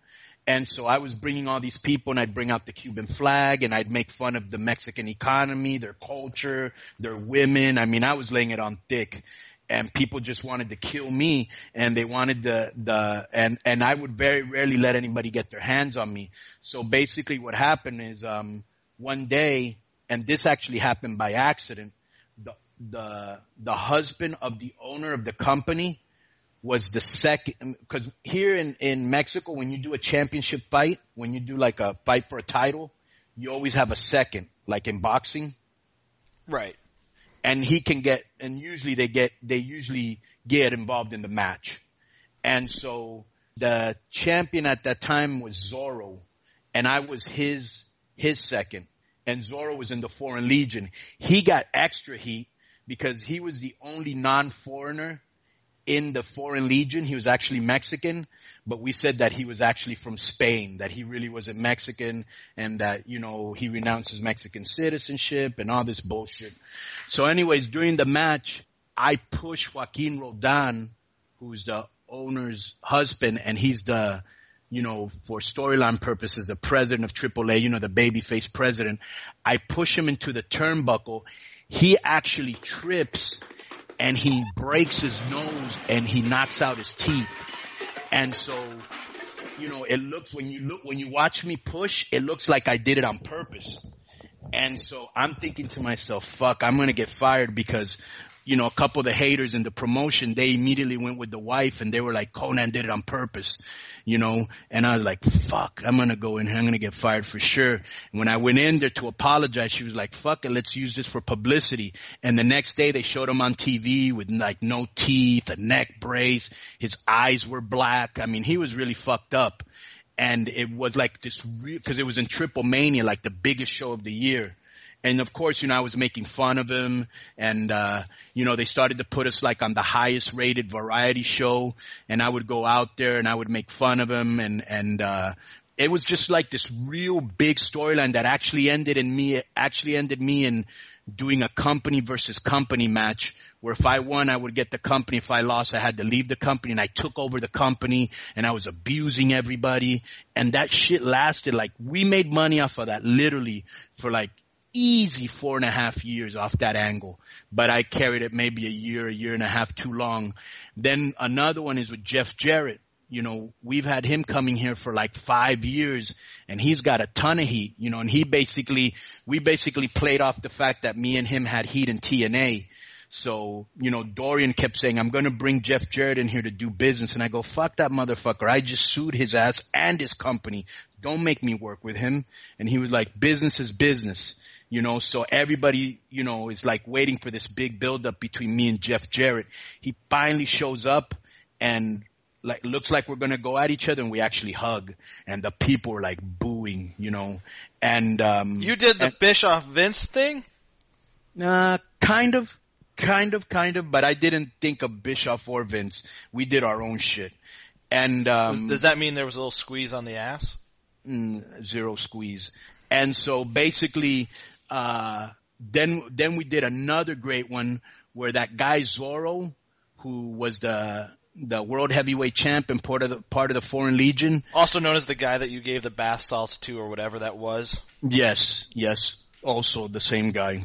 And so I was bringing all these people and I'd bring out the Cuban flag and I'd make fun of the Mexican economy, their culture, their women. I mean, I was laying it on thick and people just wanted to kill me and they wanted the, the, and, and I would very rarely let anybody get their hands on me. So basically what happened is, um, one day and this actually happened by accident. The, the, the husband of the owner of the company was the second, cause here in, in Mexico, when you do a championship fight, when you do like a fight for a title, you always have a second, like in boxing. Right. And he can get, and usually they get, they usually get involved in the match. And so the champion at that time was Zorro and I was his, his second and Zorro was in the Foreign Legion. He got extra heat because he was the only non-foreigner in the Foreign Legion. He was actually Mexican, but we said that he was actually from Spain, that he really wasn't Mexican and that, you know, he renounced his Mexican citizenship and all this bullshit. So anyways, during the match, I pushed Joaquin Roldan, who's the owner's husband and he's the, you know, for storyline purposes, the president of AAA, you know, the babyface president. I push him into the turnbuckle. He actually trips and he breaks his nose and he knocks out his teeth. And so, you know, it looks when you look, when you watch me push, it looks like I did it on purpose. And so I'm thinking to myself, fuck, I'm going to get fired because you know, a couple of the haters in the promotion, they immediately went with the wife and they were like, Konnan did it on purpose, you know, and I was like, fuck, I'm going to go in here. I'm going to get fired for sure. And when I went in there to apologize, she was like, fuck it, let's use this for publicity. And the next day they showed him on TV with like no teeth, a neck brace. His eyes were black. I mean, he was really fucked up. And it was like this, re- cause it was in Triple Mania, like the biggest show of the year and of course, you know, I was making fun of him. And, uh, you know, they started to put us like on the highest rated variety show. And I would go out there and I would make fun of him. And, and, uh, it was just like this real big storyline that actually ended in me, actually ended me in doing a company versus company match where if I won, I would get the company. If I lost, I had to leave the company. And I took over the company and I was abusing everybody. And that shit lasted. Like, we made money off of that literally for like easy four and a half years off that angle, but I carried it maybe a year, a year and a half too long. Then another one is with Jeff Jarrett. You know, we've had him coming here for like five years and he's got a ton of heat, you know, and he basically, we basically played off the fact that me and him had heat in TNA. So, you know, Dorian kept saying, I'm going to bring Jeff Jarrett in here to do business. And I go, fuck that motherfucker. I just sued his ass and his company. Don't make me work with him. And he was like, business is business you know, so everybody, you know, is like waiting for this big buildup between me and Jeff Jarrett. He finally shows up and like looks like we're gonna go at each other and we actually hug and the people are like booing, you know. And um You did the and, Bischoff Vince thing? Uh kind of. Kind of, kind of, but I didn't think of Bischoff or Vince. We did our own shit. And um Does that mean there was a little squeeze on the ass? Mm, zero squeeze. And so basically, uh, then then we did another great one where that guy Zorro, who was the the world heavyweight champ and part of the part of the Foreign Legion, also known as the guy that you gave the bath salts to or whatever that was. Yes, yes, also the same guy,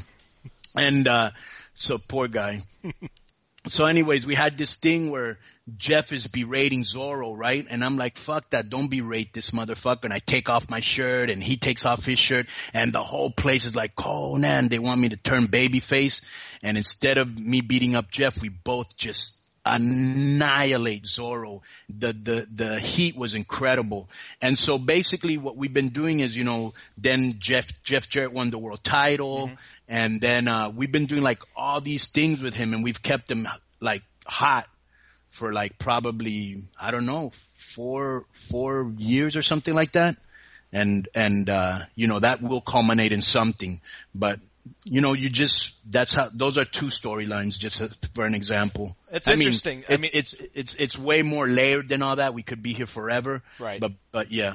and uh, so poor guy. so, anyways, we had this thing where Jeff is berating Zorro, right? And I'm like, fuck that, don't berate this motherfucker. And I take off my shirt and he takes off his shirt and the whole place is like, Konnan, they want me to turn babyface. And instead of me beating up Jeff, we both just annihilate Zorro. The, the, the heat was incredible. And so basically what we've been doing is, you know, then Jeff, Jeff Jarrett won the world title. Mm-hmm. And then, uh, we've been doing like all these things with him and we've kept him like hot for like probably I don't know four four years or something like that, and and uh, you know that will culminate in something. But you know, you just that's how those are two storylines. Just for an example, it's I interesting. Mean, I mean, it's, it's it's it's way more layered than all that. We could be here forever, right? But but yeah.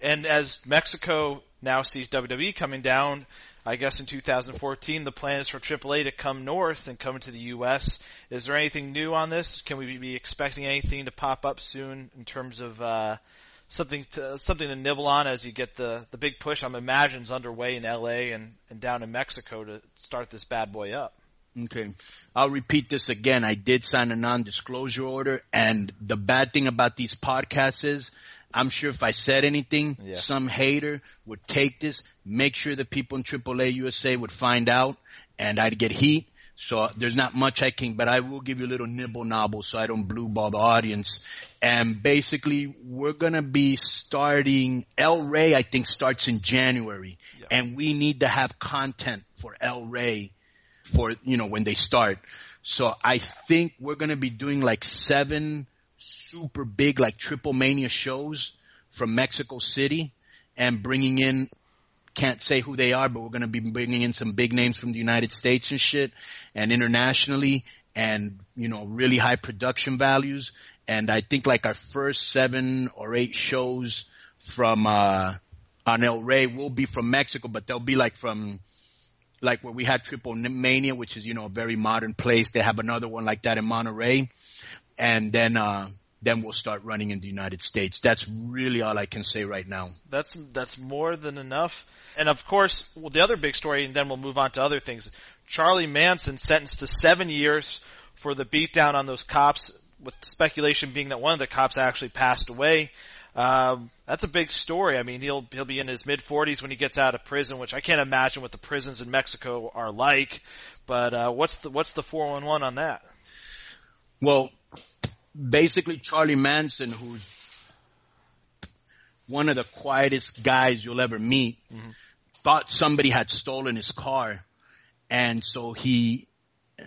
And as Mexico now sees WWE coming down, I guess in 2014 the plan is for AAA to come north and come to the U.S. Is there anything new on this? Can we be expecting anything to pop up soon in terms of uh, something to something to nibble on as you get the the big push? I'm imagines underway in L.A. and and down in Mexico to start this bad boy up. Okay. I'll repeat this again. I did sign a non-disclosure order and the bad thing about these podcasts is I'm sure if I said anything, yeah. some hater would take this, make sure the people in AAA USA would find out, and I'd get heat. So there's not much I can, but I will give you a little nibble nobble so I don't blue ball the audience. And basically, we're gonna be starting, El Rey I think starts in January. Yeah. And we need to have content for El Rey for, you know, when they start. So I think we're gonna be doing like seven super big like triple mania shows from Mexico City and bringing in can't say who they are, but we're going to be bringing in some big names from the United States and shit and internationally and, you know, really high production values. And I think like our first seven or eight shows from, uh, on El Rey will be from Mexico, but they'll be like from, like where we had Triple Mania, which is, you know, a very modern place. They have another one like that in Monterrey. And then, uh, then we'll start running in the United States. That's really all I can say right now. That's that's more than enough. And of course, well, the other big story, and then we'll move on to other things. Charly Manson sentenced to seven years for the beatdown on those cops, with speculation being that one of the cops actually passed away. Um, that's a big story. I mean, he'll he'll be in his mid 40s when he gets out of prison, which I can't imagine what the prisons in Mexico are like. But uh, what's the what's the 411 on that? Well, basically Charly Manson, who's one of the quietest guys you'll ever meet, mm-hmm. Thought somebody had stolen his car. And so he,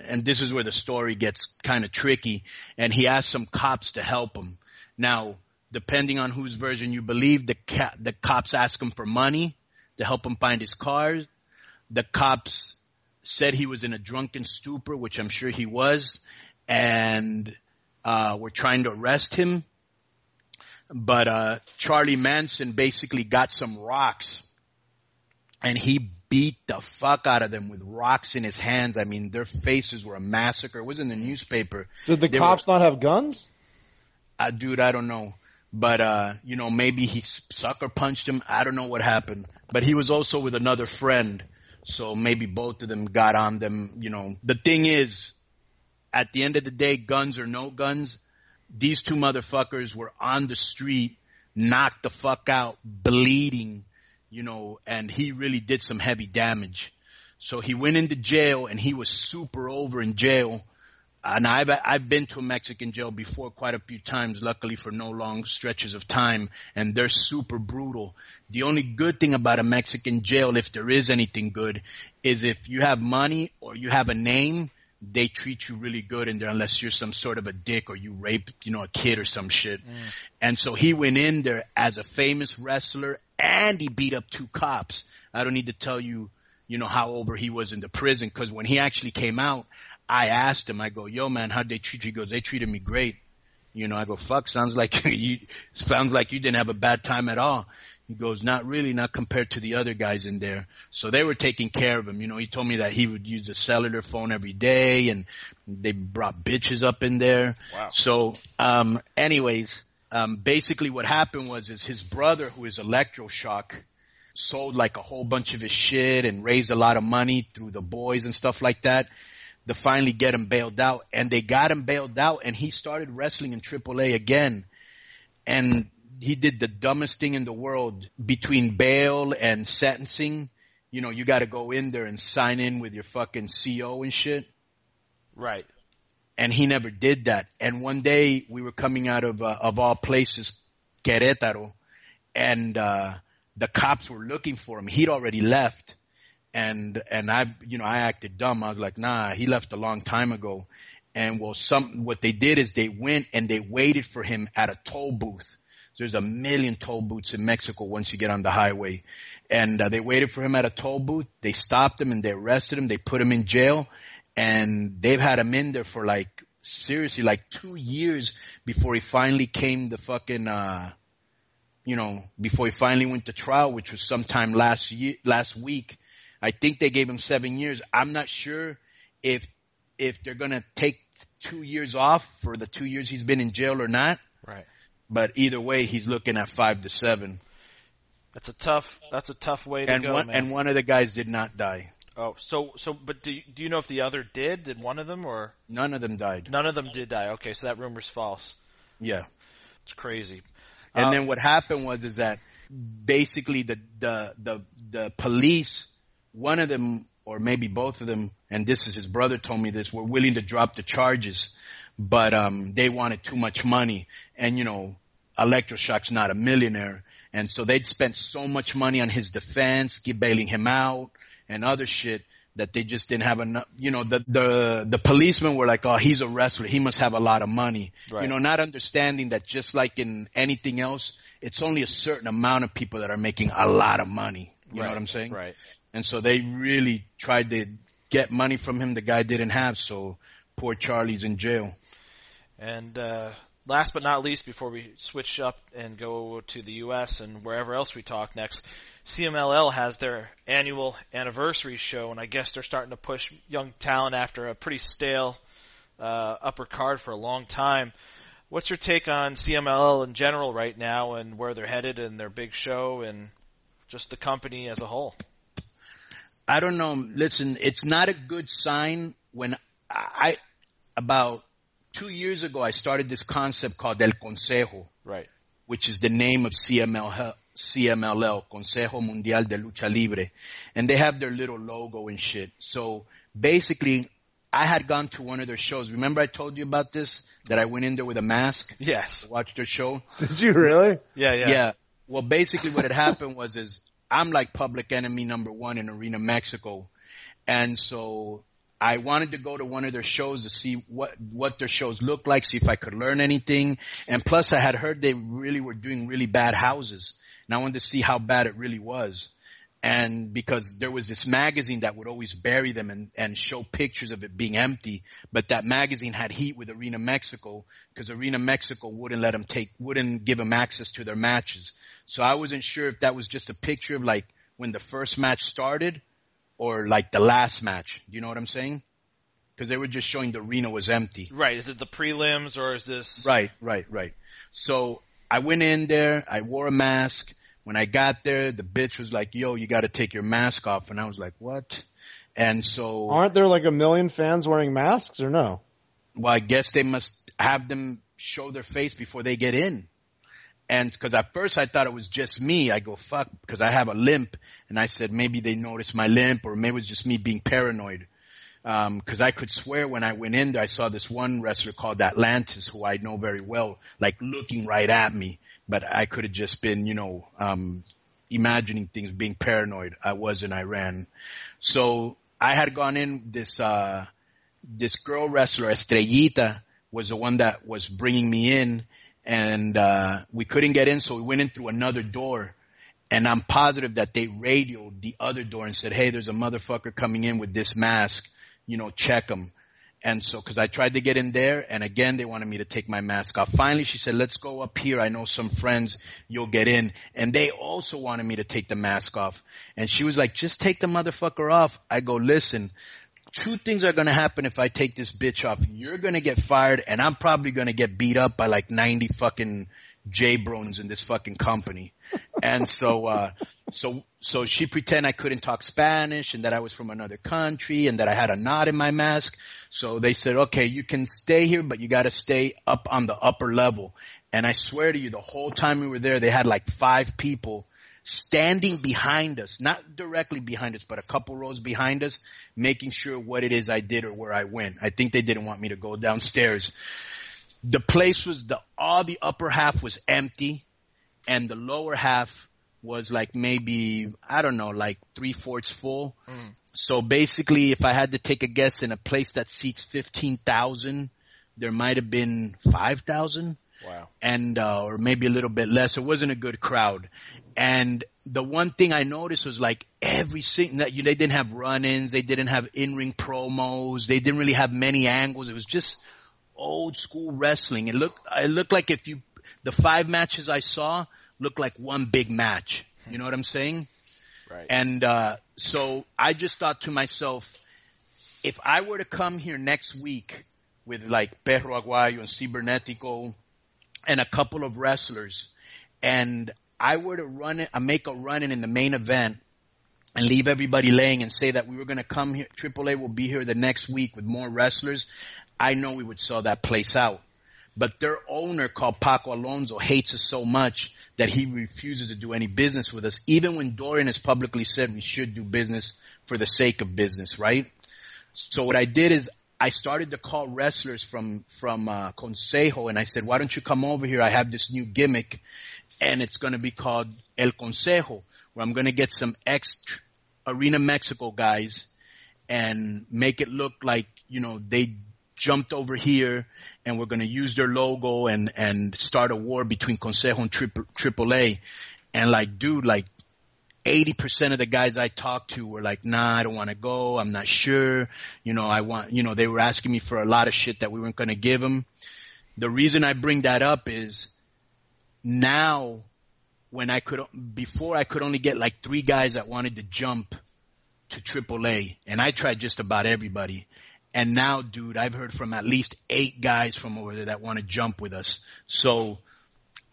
and this is where the story gets kind of tricky, and he asked some cops to help him. Now, depending on whose version you believe, the ca- the cops asked him for money to help him find his car. The cops said he was in a drunken stupor, which I'm sure he was, and uh, were trying to arrest him. But uh, Charly Manson basically got some rocks, and he beat the fuck out of them with rocks in his hands. I mean, their faces were a massacre. It was in the newspaper. Did the They cops were- not have guns? uh, dude, I don't know. But, uh, you know, maybe he sucker punched him. I don't know what happened. But he was also with another friend. So maybe both of them got on them. You know, the thing is, at the end of the day, guns or no guns, these two motherfuckers were on the street, knocked the fuck out, bleeding, you know, and he really did some heavy damage. So he went into jail and he was super over in jail and I've I've been to a Mexican jail before quite a few times, luckily for no long stretches of time, and they're super brutal. The only good thing about a Mexican jail, if there is anything good, is if you have money or you have a name, they treat you really good in there unless you're some sort of a dick or you rape, you know, a kid or some shit. Mm. And so he went in there as a famous wrestler and he beat up two cops. I don't need to tell you, you know, how over he was in the prison because when he actually came out, I asked him, I go, yo man, how'd they treat you? He goes, they treated me great. You know, I go, fuck, sounds like you, sounds like you didn't have a bad time at all. He goes, not really, not compared to the other guys in there. So they were taking care of him. You know, he told me that he would use a cellular phone every day and they brought bitches up in there. Wow. So, um, anyways, um, basically what happened was is his brother who is electroshock sold like a whole bunch of his shit and raised a lot of money through the boys and stuff like that to finally get him bailed out. And they got him bailed out and he started wrestling in AAA again. And he did the dumbest thing in the world between bail and sentencing. You know, you got to go in there and sign in with your fucking CO and shit. Right. And he never did that. And one day we were coming out of, uh, of all places, Querétaro, and, uh, the cops were looking for him. He'd already left. And, and I, you know, I acted dumb. I was like, nah, he left a long time ago. And well, some, what they did is they went and they waited for him at a toll booth. There's a million toll booths in Mexico once you get on the highway. And uh, they waited for him at a toll booth. They stopped him and they arrested him. They put him in jail and they've had him in there for like, seriously, like two years before he finally came the fucking, uh, you know, before he finally went to trial, which was sometime last year, last week. I think they gave him seven years. I'm not sure if, if they're going to take two years off for the two years he's been in jail or not. Right. But either way, he's looking at five to seven. That's a tough. That's a tough way to And go, one, man. and one of the guys did not die. Oh, so so, but do you, do you know if the other did? Did one of them or None of them died. none of them did die? Okay, so that rumor's false. Yeah. It's crazy. And Uh, then what happened was is that basically the, the, the, the police, one of them or maybe both of them, and this is his brother told me this, were willing to drop the charges, but, um, they wanted too much money. And you know, Electroshock's not a millionaire. And so they'd spent so much money on his defense, keep bailing him out and other shit that they just didn't have enough, you know, the, the, the policemen were like, oh, he's a wrestler. He must have a lot of money. Right. You know, not understanding that just like in anything else, it's only a certain amount of people that are making a lot of money. You know what I'm saying? Right. And so they really tried to get money from him the guy didn't have. So poor Charly's in jail. And uh, last but not least, before we switch up and go to the U.S. and wherever else we talk next, CMLL has their annual anniversary show, and I guess they're starting to push young talent after a pretty stale uh, upper card for a long time. What's your take on CMLL in general right now, and where they're headed, and their big show, and just the company as a whole? I don't know. Listen, it's not a good sign when I, about two years ago, I started this concept called El Consejo, Right. which is the name of CML, CMLL, Consejo Mundial de Lucha Libre. And they have their little logo and shit. So basically, I had gone to one of their shows. Remember I told you about this? That I went in there with a mask Yes. watched watch their show? Did you really? Yeah. Yeah. Yeah. Well, basically what had happened was is I'm like public enemy number one in Arena Mexico. And so I wanted to go to one of their shows to see what, what their shows looked like, see if I could learn anything. And plus I had heard they really were doing really bad houses and I wanted to see how bad it really was. And because there was this magazine that would always bury them and, and show pictures of it being empty, but that magazine had heat with Arena Mexico because Arena Mexico wouldn't let them take, wouldn't give them access to their matches. So I wasn't sure if that was just a picture of like when the first match started or like the last match. Do you know what I'm saying? Because they were just showing the arena was empty. Right. Is it the prelims or is this? Right, right, right. So I went in there, I wore a mask. When I got there, the bitch was like, yo, you gotta take your mask off. And I was like, what? And so, Aren't there like a million fans wearing masks or no? well, I guess they must have them show their face before they get in. And cause at first I thought it was just me. I go, fuck, cause I have a limp. And I said, maybe they noticed my limp or maybe it was just me being paranoid. Um, cause I could swear when I went in there, I saw this one wrestler called Atlantis who I know very well, like looking right at me, but I could have just been, you know, um, imagining things, being paranoid. I wasn't, I ran. So I had gone in this, uh, this girl wrestler, Estrellita, was the one that was bringing me in and, uh, we couldn't get in. So we went in through another door and I'm positive that they radioed the other door and said, Hey, there's a motherfucker coming in with this mask, you know, check him. And so, cause I tried to get in there and again, they wanted me to take my mask off. Finally, she said, let's go up here. I know some friends, you'll get in. And they also wanted me to take the mask off. And she was like, just take the motherfucker off. I go, listen, two things are going to happen if I take this bitch off. You're going to get fired and I'm probably going to get beat up by like 90 fucking J Brones in this fucking company. And so, uh, so, so she pretend I couldn't talk Spanish and that I was from another country and that I had a knot in my mask. So they said, okay, you can stay here, but you got to stay up on the upper level. And I swear to you, the whole time we were there, they had like five people standing behind us, not directly behind us, but a couple rows behind us, making sure what it is I did or where I went. I think they didn't want me to go downstairs. The place was the, all the upper half was empty and the lower half was like maybe, I don't know, like three fourths full. Mm. So basically if I had to take a guess in a place that seats 15,000, there might have been 5,000 Wow. and uh, or maybe a little bit less. It wasn't a good crowd. And the one thing I noticed was like every single that you they didn't have run-ins, they didn't have in-ring promos, they didn't really have many angles. It was just old school wrestling. It looked it looked like if you the five matches I saw looked like one big match. You know what I'm saying? Right. And uh, so I just thought to myself, if I were to come here next week with like Perro Aguayo and Cibernetico and a couple of wrestlers, and I were to run it, uh, make a run in in the main event and leave everybody laying and say that we were going to come here, AAA will be here the next week with more wrestlers, I know we would sell that place out. But their owner called Paco Alonso hates us so much that he refuses to do any business with us, even when Dorian has publicly said we should do business for the sake of business, right? So what I did is I started to call wrestlers from, from, uh, Consejo and I said, why don't you come over here? I have this new gimmick and it's going to be called El Consejo where I'm going to get some ex Arena Mexico guys and make it look like, you know, they jumped over here and we're going to use their logo and, and start a war between Consejo and Triple, AAA. And like, dude, like 80% of the guys I talked to were like, nah, I don't want to go. I'm not sure. You know, I want, you know, they were asking me for a lot of shit that we weren't going to give them. The reason I bring that up is now when I could, before I could only get like three guys that wanted to jump to AAA and I tried just about everybody. And now, dude, I've heard from at least eight guys from over there that want to jump with us. So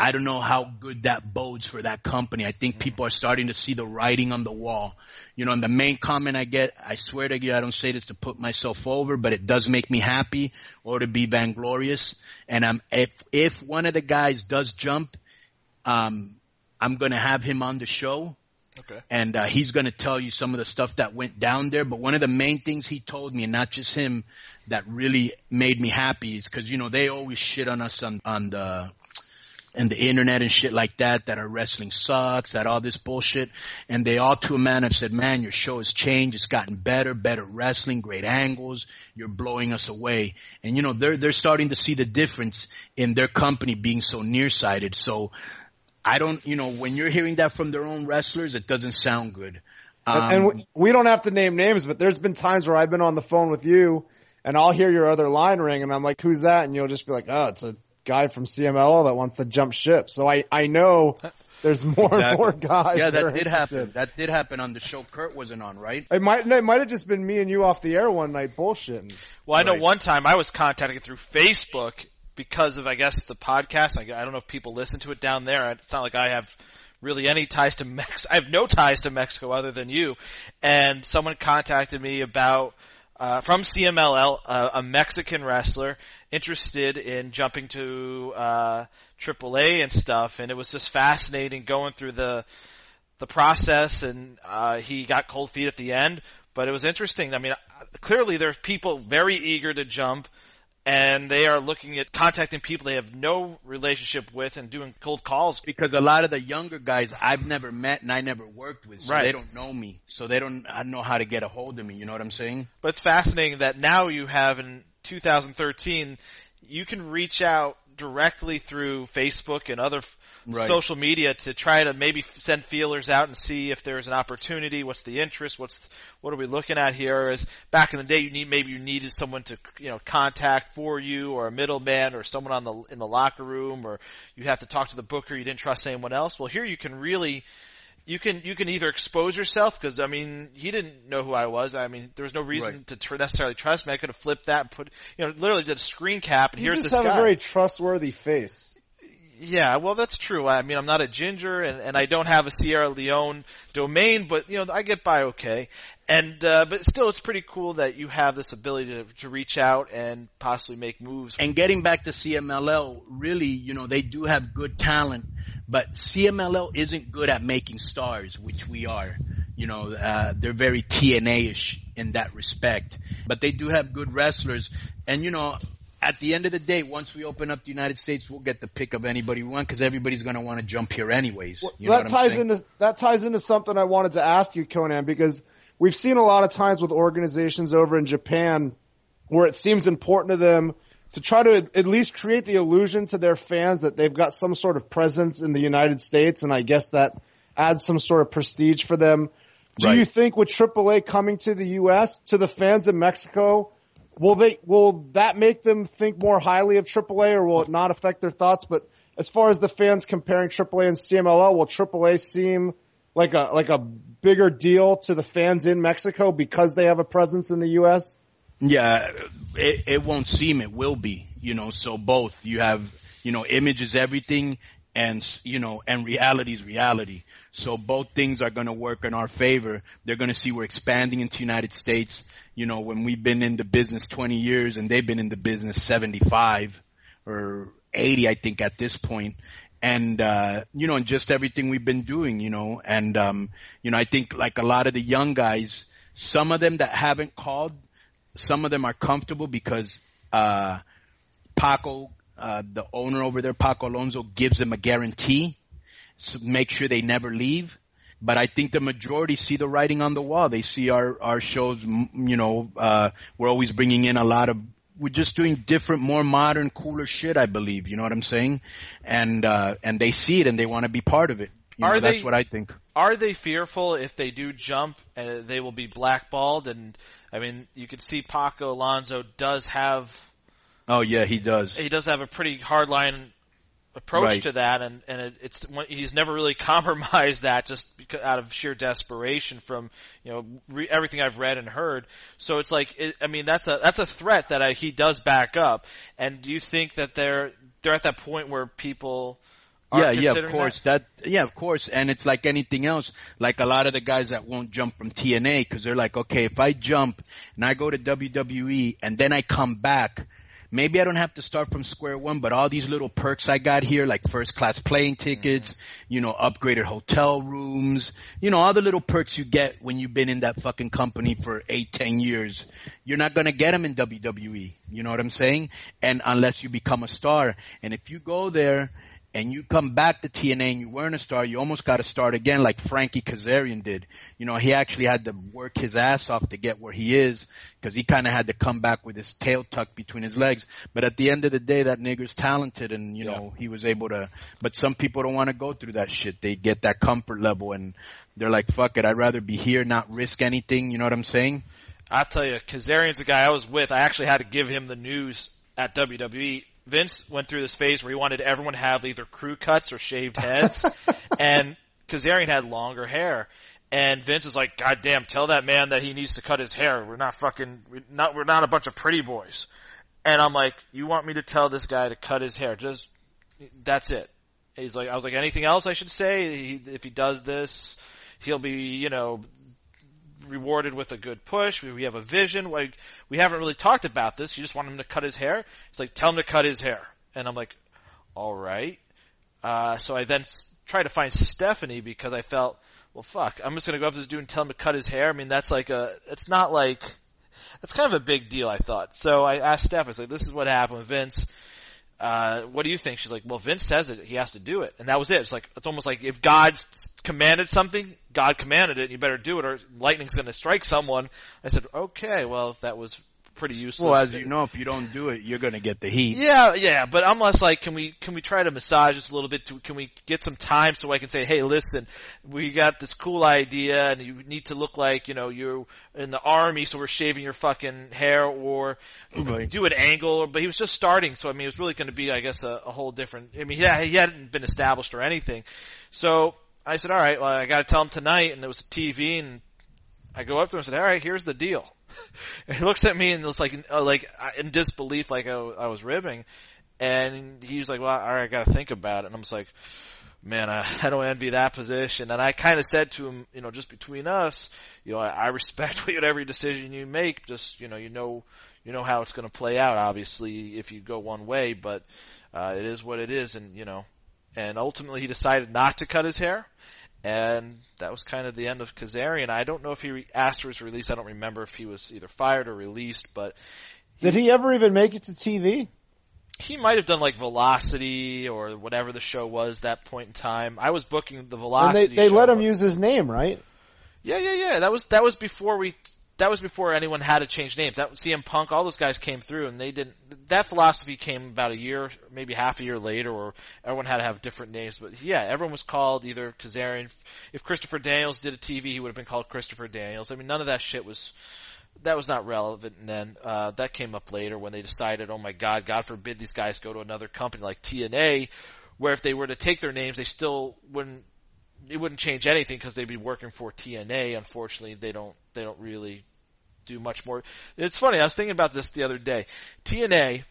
I don't know how good that bodes for that company. I think people are starting to see the writing on the wall. You know, and the main comment I get, I swear to you, I don't say this to put myself over, but it does make me happy or to be vainglorious. And I'm, if, if one of the guys does jump, um, I'm going to have him on the show Okay. and uh, he's going to tell you some of the stuff that went down there. But one of the main things he told me, and not just him, that really made me happy is because you know they always shit on us on on the and the internet and shit like that, that our wrestling sucks, that all this bullshit. And they all to a man have said, man, your show has changed. It's gotten better, better wrestling, great angles. You're blowing us away. And you know, they're, they're starting to see the difference in their company being so nearsighted. So I don't, you know, when you're hearing that from their own wrestlers, it doesn't sound good. And, Um, and we, we don't have to name names, but there's been times where I've been on the phone with you and I'll hear your other line ring and I'm like, who's that? And you'll just be like, oh, it's a guy from CMLL that wants to jump ship. So I, I know there's more and more guys. yeah, that that are did interested. happen. That did happen on the show Kurt wasn't on, right? It might, it might have just been me and you off the air one night bullshitting. Well, I know Right. one time I was contacted through Facebook because of, I guess, the podcast. I, I don't know if people listen to it down there. It's not like I have really any ties to Mex. I have no ties to Mexico other than you. And someone contacted me about uh, from CMLL, uh, a Mexican wrestler interested in jumping to uh, AAA and stuff, and it was just fascinating going through the the process. And uh, he got cold feet at the end, but it was interesting. I mean, uh, clearly there's people very eager to jump. And they are looking at contacting people they have no relationship with and doing cold calls. because a lot of the younger guys I've never met and I never worked with, so Right. they don't know me, so they don't I don't know how to get a hold of me. You know what I'm saying? But it's fascinating that now you have in 2013, you can reach out directly through Facebook and other f- Right. social media to try to maybe send feelers out and see if there's an opportunity. What's the interest? What's what are we looking at here? Is back in the day, you need maybe you needed someone to you know contact for you, or a middleman, or someone on the in the locker room, or you have to talk to the booker. You didn't trust anyone else. Well, here you can really you can you can either expose yourself because I mean he didn't know who I was. I mean there was no reason Right. to tr- necessarily trust me. I could have flipped that and put you know literally did a screen cap and You here's just this have guy. a very trustworthy face. Yeah, well that's true. I mean I'm not a ginger and, and I don't have a Sierra Leone domain, but you know I get by okay. And uh, but still it's pretty cool that you have this ability to, to reach out and possibly make moves. And getting back to CMLL, really, you know, they do have good talent, but CMLL isn't good at making stars, which we are. You know, uh, they're very TNA-ish in that respect, but they do have good wrestlers. And you know, at the end of the day, once we open up the United States, we'll get the pick of anybody we want because everybody's going to want to jump here anyways. Well, You know that ties saying? into that ties into something I wanted to ask you, Konnan, because we've seen a lot of times with organizations over in Japan where it seems important to them to try to at- at least create the illusion to their fans that they've got some sort of presence in the United States, and I guess that adds some sort of prestige for them. Do Right. you think with AAA coming to the U.S. to the fans in Mexico, will they will that make them think more highly of AAA, or will it not affect their thoughts? But as far as the fans comparing AAA and CMLL, will AAA seem like a like a bigger deal to the fans in Mexico because they have a presence in the U.S.? Yeah, it, it won't seem it will be, you know, so both you have, you know, image is everything and, you know, and reality is reality. So both things are going to work in our favor. They're going to see we're expanding into United States. You know, when we've been in the business 20 years and they've been in the business 75 or 80, I think at this point. And, uh, you know, and just everything we've been doing, you know, and, um, you know, I think like a lot of the young guys, some of them that haven't called, some of them are comfortable because uh, Paco, uh, the owner over there, Paco Alonso, gives them a guarantee, so make sure they never leave. But I think the majority see the writing on the wall. They see our our shows. m- You know, uh, we're always bringing in a lot of. We're just doing different, more modern, cooler shit. I believe. You know what I'm saying? And uh, and they see it and they want to be part of it. You Are know, they- that's what I think. Are they fearful if they do jump and they will be blackballed? And I mean, you could see Paco Alonso does have Oh yeah, he does. he does have a pretty hard line approach Right. to that, and and it, it's he's never really compromised that just because, out of sheer desperation from you know re, everything I've read and heard. So it's like it, I mean that's a that's a threat that I, he does back up. And do you think that they're they're at that point where people are yeah, yeah, of course. That? yeah, of course. And it's like anything else. Like a lot of the guys that won't jump from TNA because they're like, okay, if I jump and I go to WWE and then I come back, maybe I don't have to start from square one, but all these little perks I got here, like first class plane tickets, mm-hmm. you know, upgraded hotel rooms, you know, all the little perks you get when you've been in that fucking company for eight, ten years. You're not gonna get them in WWE. You know what I'm saying? And unless you become a star. And if you go there and you come back to TNA and you weren't a star, you almost got to start again like Frankie Kazarian did. You know, he actually had to work his ass off to get where he is because he kind of had to come back with his tail tucked between his legs. But at the end of the day, that nigger's talented and, you know, he was able to, but some people don't want to go through that shit. They get that comfort level and they're like, fuck it, I'd rather be here, not risk anything. You know what I'm saying? I'll tell you, Kazarian's the guy I was with. I actually had to give him the news at WWE. Vince went through this phase where he wanted everyone to have either crew cuts or shaved heads, and Kazarian had longer hair. And Vince was like, "God damn, tell that man that he needs to cut his hair. We're not fucking, we're not, we're not a bunch of pretty boys." And I'm like, "You want me to tell this guy to cut his hair? Just that's it." He's like, "I was like, anything else I should say? He, if he does this, he'll be, you know, rewarded with a good push. We, we have a vision. Like we haven't really talked about this. You just want him to cut his hair. It's like tell him to cut his hair, and I'm like, all right. Uh, so I then tried to find Stephanie because I felt, well, fuck, I'm just gonna go up to this dude and tell him to cut his hair. I mean, that's like a, it's not like, that's kind of a big deal. I thought. So I asked Steph. I was like, this is what happened with Vince. Uh, what do you think? She's like, well, Vince says it. He has to do it. And that was it. It's like, it's almost like if God commanded something, God commanded it, you better do it or lightning's gonna strike someone. I said, okay, well, that was pretty useless. Well, as you know, if you don't do it, you're going to get the heat. Yeah, yeah, but I'm less like, can we can we try to massage this a little bit? To, can we get some time so I can say, hey, listen, we got this cool idea, and you need to look like you know you're in the army, so we're shaving your fucking hair, or oh, Right. do an angle. But he was just starting, so I mean, it was really going to be, I guess, a, a whole different. I mean, yeah, he hadn't been established or anything, so I said, all right, well, I got to tell him tonight, and it was TV, and I go up to him and said, all right, here's the deal. He looks at me and was like, uh, like in disbelief, like I, I was ribbing. And he's like, well, all right, I got to think about it. And I'm just like, man, I, I don't envy that position. And I kind of said to him, you know, just between us, you know, I, I respect whatever decision you make. Just, you know, you know, you know how it's going to play out. Obviously, if you go one way, but uh, it is what it is. And you know, and ultimately he decided not to cut his hair. And that was kind of the end of Kazarian. I don't know if he re- asked for his release. I don't remember if he was either fired or released, but Did he ever even make it to TV? he might have done like Velocity or whatever the show was that point in time. I was booking the And Velocity. they they show, let him use his name, right? Yeah, yeah, yeah. That was that was before we. That was before anyone had to change names. That CM Punk, all those guys came through, and they didn't. That philosophy came about a year, maybe half a year later, or everyone had to have different names. But yeah, everyone was called either Kazarian. If Christopher Daniels did a TV, he would have been called Christopher Daniels. I mean, none of that shit was. That was not relevant and then. Uh, that came up later when they decided, oh my God, God forbid these guys go to another company like TNA, where if they were to take their names, they still wouldn't it wouldn't change anything because they'd be working for TNA. Unfortunately, they don't they don't really do much more. It's funny. I was thinking about this the other day. TNA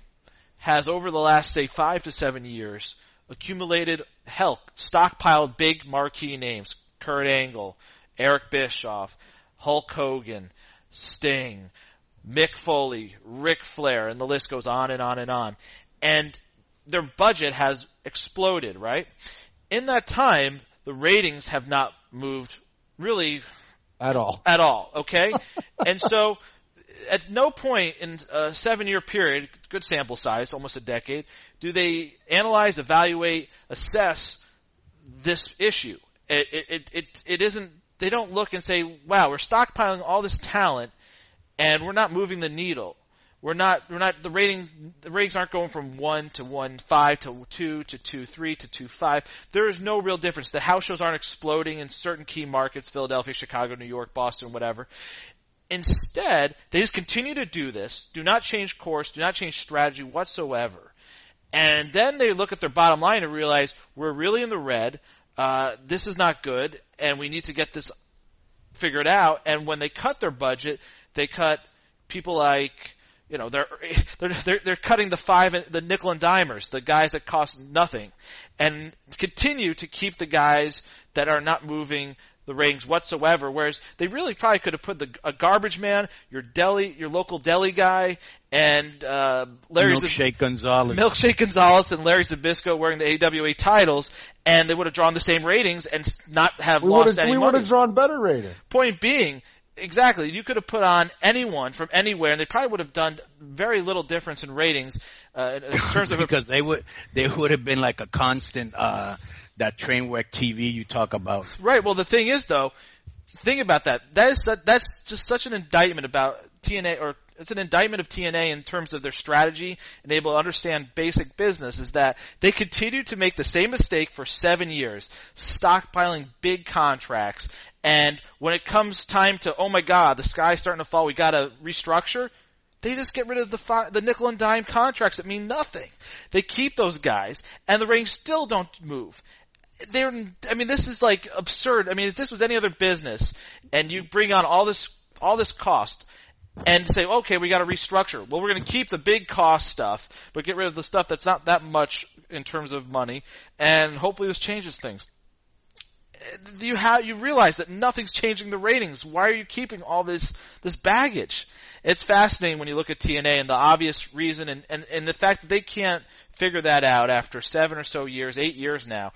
has over the last say five to seven years accumulated hell stockpiled big marquee names: Kurt Angle, Eric Bischoff, Hulk Hogan, Sting, Mick Foley, Ric Flair, and the list goes on and on and on. And their budget has exploded, right? In that time, the ratings have not moved really At all. at all, okay? and so, at no point in a seven year period, good sample size, almost a decade, do they analyze, evaluate, assess this issue. It, it, it, it, it isn't, they don't look and say, wow, we're stockpiling all this talent and we're not moving the needle. We're not, we're not, the rating, the ratings aren't going from 1 to 1, 5 to 2 to 2, 3 to 2, 5. There is no real difference. The house shows aren't exploding in certain key markets, Philadelphia, Chicago, New York, Boston, whatever. Instead, they just continue to do this, do not change course, do not change strategy whatsoever. And then they look at their bottom line and realize we're really in the red, uh, this is not good, and we need to get this figured out. And when they cut their budget, they cut people like, you know, they're, they're, they're, they're cutting the five, the nickel and dimers, the guys that cost nothing, and continue to keep the guys that are not moving the ratings whatsoever. Whereas they really probably could have put the a garbage man, your deli, your local deli guy, and uh, Larry Milkshake Gonzalez, Milkshake Gonzalez, and Larry Zbyszko wearing the AWA titles, and they would have drawn the same ratings and not have we lost any We money. would have drawn better ratings. Point being. Exactly. You could have put on anyone from anywhere, and they probably would have done very little difference in ratings uh, in terms of because they would they would have been like a constant uh that train wreck TV you talk about. Right. Well, the thing is, though, think about that. That is that's just such an indictment about TNA, or it's an indictment of TNA in terms of their strategy and able to understand basic business. Is that they continue to make the same mistake for seven years, stockpiling big contracts, and when it comes time to, oh my God, the sky's starting to fall, we got to restructure. They just get rid of the fi- the nickel and dime contracts that mean nothing. They keep those guys, and the ratings still don't move they're I mean this is like absurd. I mean if this was any other business and you bring on all this all this cost and say okay we got to restructure. Well we're going to keep the big cost stuff but get rid of the stuff that's not that much in terms of money and hopefully this changes things. Eh, you have you realize that nothing's changing the ratings. Why are you keeping all this this baggage? It's fascinating when you look at TNA and the obvious reason and, and, and the fact that they can't figure that out after seven or so years, eight years now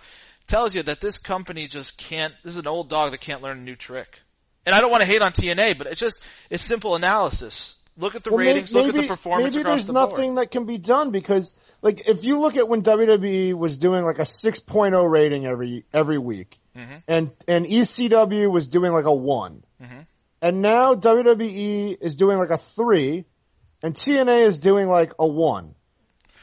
tells you that this company just can't. This is an old dog that can't learn a new trick. And I don't want to hate on TNA, but it's just it's simple analysis. Look at the Well, ratings. look at maybe- the performance Maybe there's the nothing board. that can be done because, like, if you look at when WWE was doing like a 6.0 rating every every week, Mhm. and and ECW was doing like a one, Mhm. and now WWE is doing like a three, and TNA is doing like a one.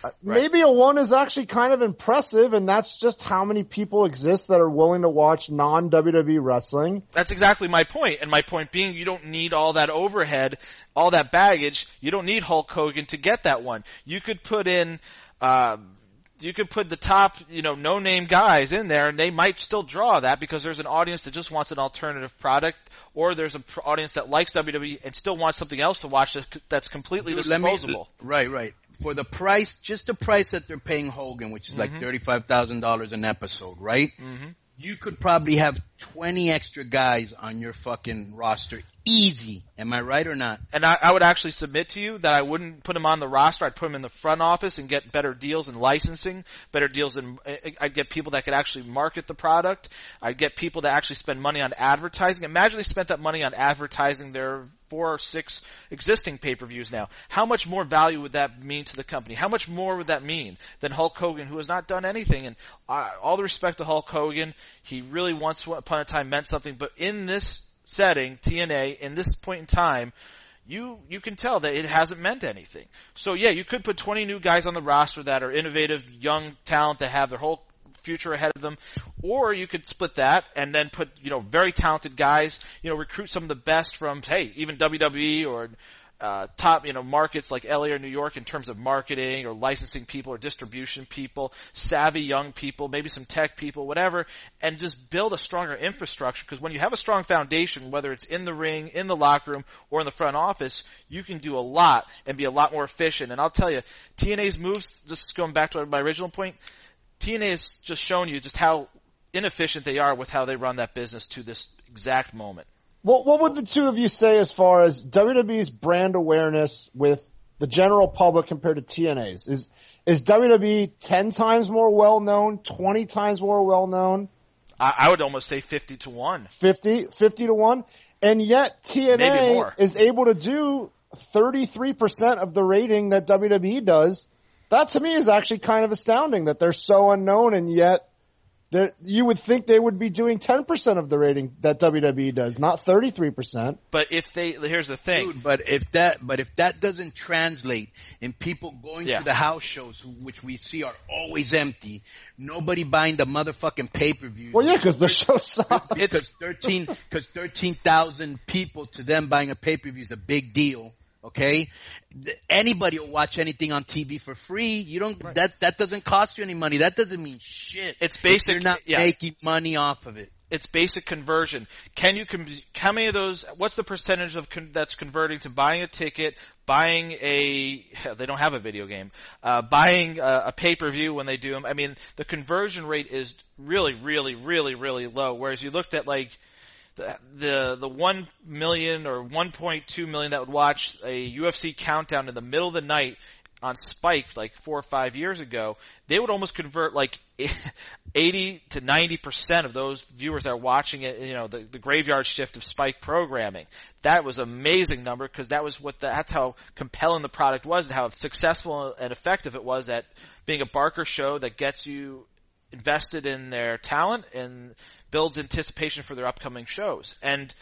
Uh, Right. Maybe a one is actually kind of impressive, and that's just how many people exist that are willing to watch non WWE wrestling. That's exactly my. And my point being, you don't need all that overhead, all that baggage. You don't need Hulk Hogan to get that one. You could put in, uh, you could put the top, you know, no name guys in there and they might still draw that because there's an audience that just wants an alternative product or there's an audience that likes WWE and still wants something else to watch that- that's completely Dude, let me- disposable. right, right. For the price, just the price that they're paying Hogan, which is like Mhm. thirty-five thousand dollars an episode, right? hmm You could probably have twenty extra guys on your fucking roster, easy. Am I right or not? And I, I would actually submit to you that I wouldn't put him on the roster. I'd put him in the front office and get better deals in licensing, better deals in. I- I'd get people that could actually market the product. I'd get people that actually spend money on advertising. Imagine they spent that money on advertising their four or six existing pay-per-views now. How much more value would that mean to the company? How much more would that mean than Hulk Hogan, who has not done anything? And uh, all the respect to Hulk Hogan, he really once upon a time meant something, but in this setting, TNA, in this point in time, you you can tell that it hasn't meant anything. So yeah, you could put 20 new guys on the roster that are innovative, young talent that have their whole future ahead of them, or you could split that and then put you know very talented guys, you know recruit some of the best from hey even WWE or uh, top you know markets like LA or New York in terms of marketing or licensing people or distribution people, savvy young people, maybe some tech people, whatever, and just build a stronger infrastructure. Because when you have a strong foundation, whether it's in the ring, in the locker room, or in the front office, you can do a lot and be a lot more efficient. And I'll tell you, TNA's moves, just going back to my original point, TNA has just shown you just how inefficient they are with how they run that business to this exact moment. What what would the two of you say as far as WWE's brand awareness with the general public compared to TNA's? Is is WWE ten times more well known, twenty times more well known, I, I would almost say 50 to 1. 50, 50 to one, and yet TNA is able to do thirty three percent of the rating that WWE does. That to me is actually kind of astounding that they're so unknown and yet that you would think they would be doing 10% of the rating that WWE does, not 33%. But if they, here's the thing. Dude, but if that, but if that doesn't translate in people going Yeah. to the house shows, which we see are always empty, nobody buying the motherfucking pay-per-view. Well, yeah, because the show sucks. because thirteen, because thirteen thousand people to them buying a pay-per-view is a big deal. Okay, anybody will watch anything on TV for free. You don't that that doesn't cost you any money. That doesn't mean shit. It's if basic- You're not yeah. making money off of it. it's basic conversion. Can you com- how many of those? What's the percentage of con- that's converting to buying a ticket, buying a they don't have a video game, uh, buying a, a pay per view when they do them? I mean, the conversion rate is really, really, really, really low. Whereas you looked at like the the one million or 1.2 million that would watch a UFC countdown in the middle of the night on Spike like four or five years ago, they would almost convert like 80 to 90 percent of those viewers that are watching it. You know, the, the graveyard shift of Spike programming. That was amazing number because that was what the, that's how compelling the product was and how successful and effective it was at being a Barker show that gets you invested in their talent and builds anticipation for their upcoming shows. And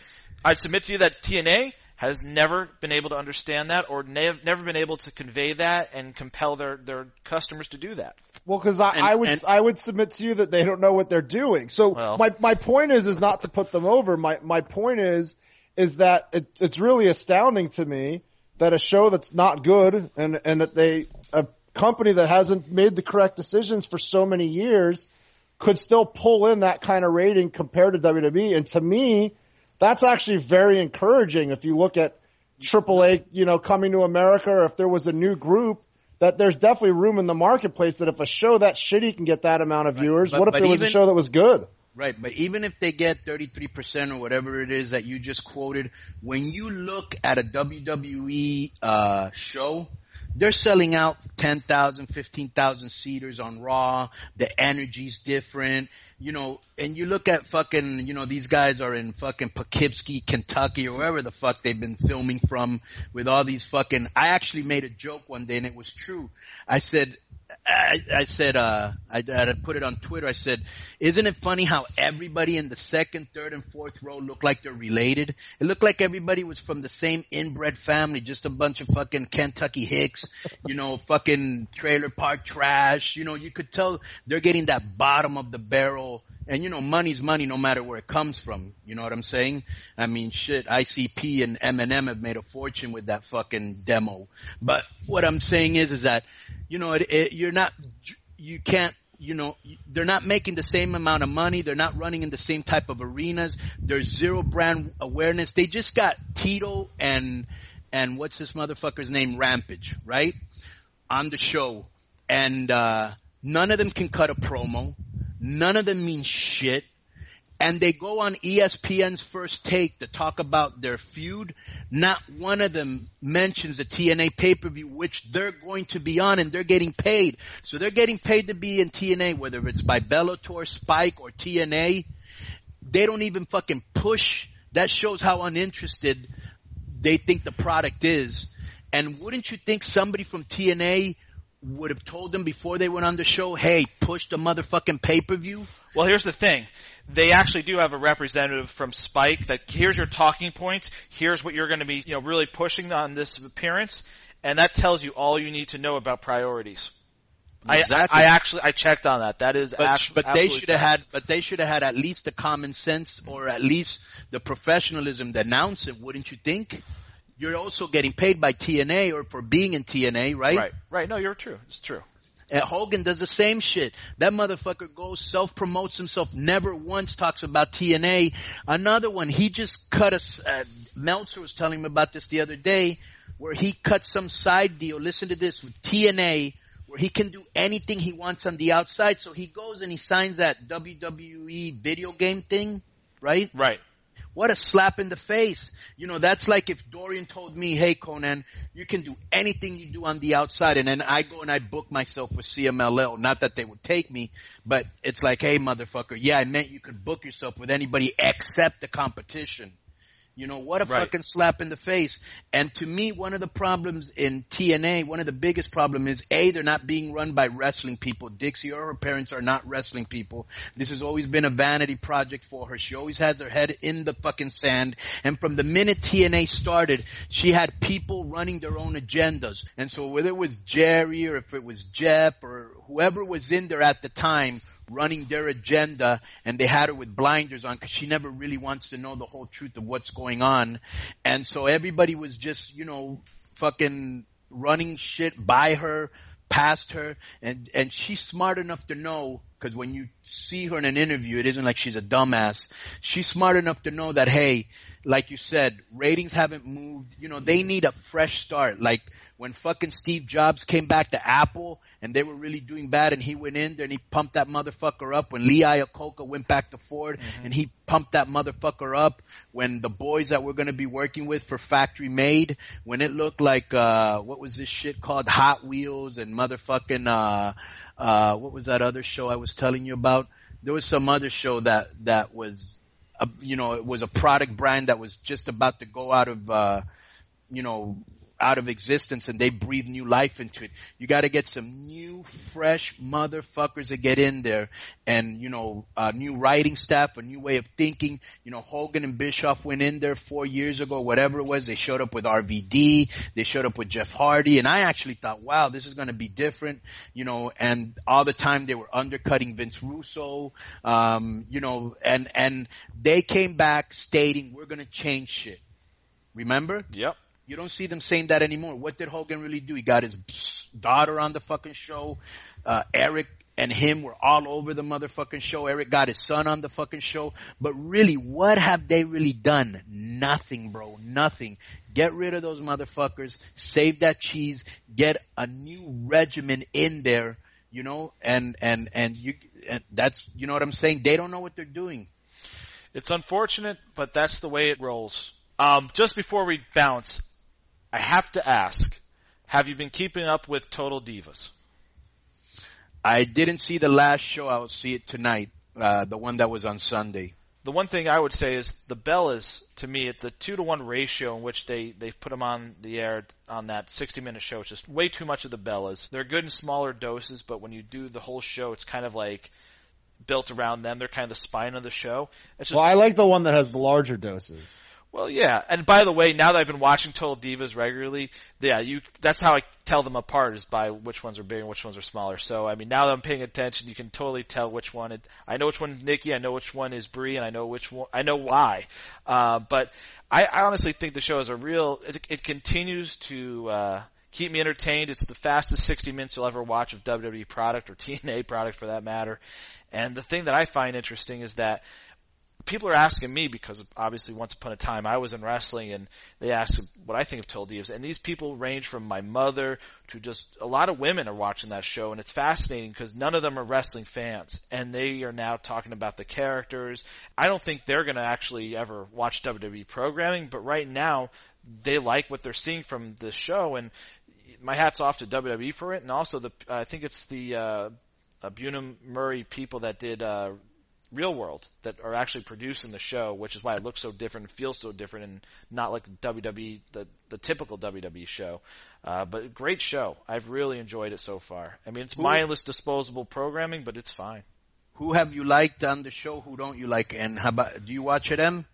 I'd submit to you that TNA has never been able to understand that or ne- never been able to convey that and compel their, their customers to do that. Well, because I, And- I would and- I would submit to you that they don't know what they're doing. So Well. my my point is is not to put them over. My my point is is that it, it's really astounding to me that a show that's not good and and that they a company that hasn't made the correct decisions for so many years could still pull in that kind of rating compared to WWE. And to me, that's actually very encouraging. If you look at AAA, you know, coming to America, or if there was a new group, that there's definitely room in the marketplace that if a show that shitty can get that amount of viewers, But- what if there was a show that was good? Right, but even if they get 33% or whatever it is that you just quoted, when you look at a WWE uh, show, they're selling out 10,000, 15,000 seaters on Raw. The energy's different, you know, and you look at fucking, you know, these guys are in fucking Poughkeepsie, Kentucky or wherever the fuck they've been filming from with all these fucking, I actually made a joke one day and it was true. I said, I, I said, uh, I, I put it on Twitter. I said, isn't it funny how everybody in the second, third, and fourth row look like they're related? It looked like everybody was from the same inbred family, just a bunch of fucking Kentucky Hicks, you know, fucking trailer park trash. You know, you could tell they're getting that bottom of the barrel. And you know, money's money no matter where it comes from. You know what I'm saying? I mean, shit, ICP and Eminem have made a fortune with that fucking demo. But what I'm saying is, is that, you know, it, it, you're not, you can't, you know, they're not making the same amount of money. They're not running in the same type of arenas. There's zero brand awareness. They just got Tito and, and what's this motherfucker's name? Rampage, right? On the show. And, uh, none of them can cut a promo. None of them mean shit. And they go on ESPN's first take to talk about their feud. Not one of them mentions a TNA pay-per-view, which they're going to be on and they're getting paid. So they're getting paid to be in TNA, whether it's by Bellator, Spike, or TNA. They don't even fucking push. That shows how uninterested they think the product is. And wouldn't you think somebody from TNA would have told them before they went on the show, hey, push the motherfucking pay-per-view? Well, here's the thing. They actually do have a representative from Spike that here's your talking points. Here's what you're going to be, you know, really pushing on this appearance. And that tells you all you need to know about priorities. Exactly. I, I actually, I checked on that. That is But, but they should have had, but they should have had at least the common sense or at least the professionalism to announce it, wouldn't you think? You're also getting paid by TNA or for being in TNA, right? Right, right. No, you're true. It's true. And Hogan does the same shit. That motherfucker goes, self promotes himself, never once talks about TNA. Another one, he just cut a, uh, Meltzer was telling me about this the other day, where he cut some side deal, listen to this, with TNA, where he can do anything he wants on the outside. So he goes and he signs that WWE video game thing, right? Right. What a slap in the face. You know, that's like if Dorian told me, hey Konnan, you can do anything you do on the outside and then I go and I book myself with CMLL. Not that they would take me, but it's like, hey motherfucker, yeah, I meant you could book yourself with anybody except the competition. You know, what a Right. fucking slap in the face. And to me, one of the problems in TNA, one of the biggest problem is A, they're not being run by wrestling people. Dixie or her parents are not wrestling people. This has always been a vanity project for her. She always has her head in the fucking sand. And from the minute TNA started, she had people running their own agendas. And so whether it was Jerry or if it was Jeff or whoever was in there at the time, running their agenda and they had her with blinders on because she never really wants to know the whole truth of what's going on. And so everybody was just, you know, fucking running shit by her, past her, and, and she's smart enough to know because when you see her in an interview, it isn't like she's a dumbass. She's smart enough to know that, hey, like you said, ratings haven't moved. You know, they need a fresh start. Like when fucking Steve Jobs came back to Apple and they were really doing bad and he went in there and he pumped that motherfucker up. When Lee Iacocca went back to Ford and he pumped that motherfucker up. When the boys that we're going to be working with for Factory Made, when it looked like, uh, what was this shit called? Hot Wheels and motherfucking, uh, uh, what was that other show I was telling you about? There was some other show that, that was, a, you know, it was a product brand that was just about to go out of, uh, you know, out of existence and they breathe new life into it. You gotta get some new, fresh motherfuckers to get in there and, you know, a new writing staff, a new way of thinking. You know, Hogan and Bischoff went in there four years ago, whatever it was. They showed up with RVD. They showed up with Jeff Hardy and I actually thought, wow, this is gonna be different, you know, and all the time they were undercutting Vince Russo, um, you know, and, and they came back stating, we're gonna change shit. Remember? Yep. You don't see them saying that anymore. What did Hogan really do? He got his daughter on the fucking show. Uh, Eric and him were all over the motherfucking show. Eric got his son on the fucking show. But really, what have they really done? Nothing, bro. Nothing. Get rid of those motherfuckers. Save that cheese. Get a new regimen in there, you know, and, and, and you, and that's, you know what I'm saying? They don't know what they're doing. It's unfortunate, but that's the way it rolls. Um, just before we bounce, I have to ask, have you been keeping up with Total Divas? I didn't see the last show. I will see it tonight. Uh, the one that was on Sunday. The one thing I would say is the Bellas, to me, at the two to one ratio in which they they've put them on the air on that 60 minute show, it's just way too much of the Bellas. They're good in smaller doses, but when you do the whole show, it's kind of like built around them. They're kind of the spine of the show. It's just Well, I like the one that has the larger doses. Well, yeah. And by the way, now that I've been watching Total Divas regularly, yeah, you that's how I tell them apart is by which ones are bigger and which ones are smaller. So, I mean, now that I'm paying attention, you can totally tell which one it, I know which one is Nikki, I know which one is Brie, and I know which one, I know why. Uh, but I, I honestly think the show is a real, it, it continues to, uh, keep me entertained. It's the fastest 60 minutes you'll ever watch of WWE product or TNA product for that matter. And the thing that I find interesting is that people are asking me because obviously once upon a time I was in wrestling and they ask what I think of Total Divas and these people range from my mother to just a lot of women are watching that show and it's fascinating because none of them are wrestling fans and they are now talking about the characters. I don't think they're going to actually ever watch WWE programming, but right now they like what they're seeing from this show and my hat's off to WWE for it and also the I think it's the uh uh, Bunim Murray people that did uh Real World that are actually producing the show, which is why it looks so different feels so different and not like WWE, the, the typical WWE show. Uh, but great show. I've really enjoyed it so far. I mean, it's mindless, disposable programming, but it's fine. Who have you liked on the show? Who don't you like? And how about, do you watch it, M?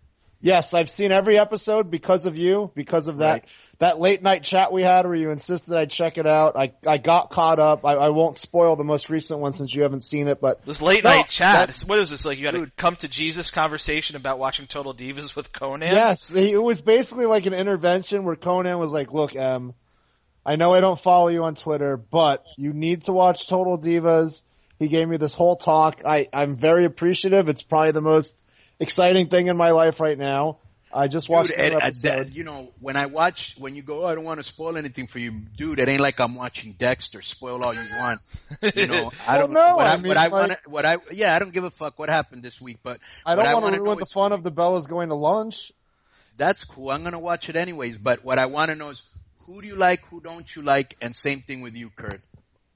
Yes, I've seen every episode because of you, because of that Right. that late night chat we had where you insisted I check it out. I I got caught up. I, I won't spoil the most recent one since you haven't seen it, but This late No, night chat. that- what is this like? You got a come to Jesus conversation about watching Total Divas with Konnan? Yes, it was basically like an intervention where Konnan was like, "Look, Em, I know I don't follow you on Twitter, but you need to watch Total Divas." He gave me this whole talk. I I'm very appreciative. It's probably the most exciting thing in my life right now. I just watched Dude, uh, episode. that- you know, when I watch, when you go, oh, I don't want to spoil anything for you, dude. It ain't like I'm watching Dexter. Spoil all you want. You know, I don't no, What I I, mean, what I like- want to, what I, yeah, I don't give a fuck what happened this week, but I don't want wanna ruin the fun of the Bellas going to lunch. That's cool. I'm gonna watch it anyways. But what I want to know is who do you like, who don't you like, and same thing with you, Kurt.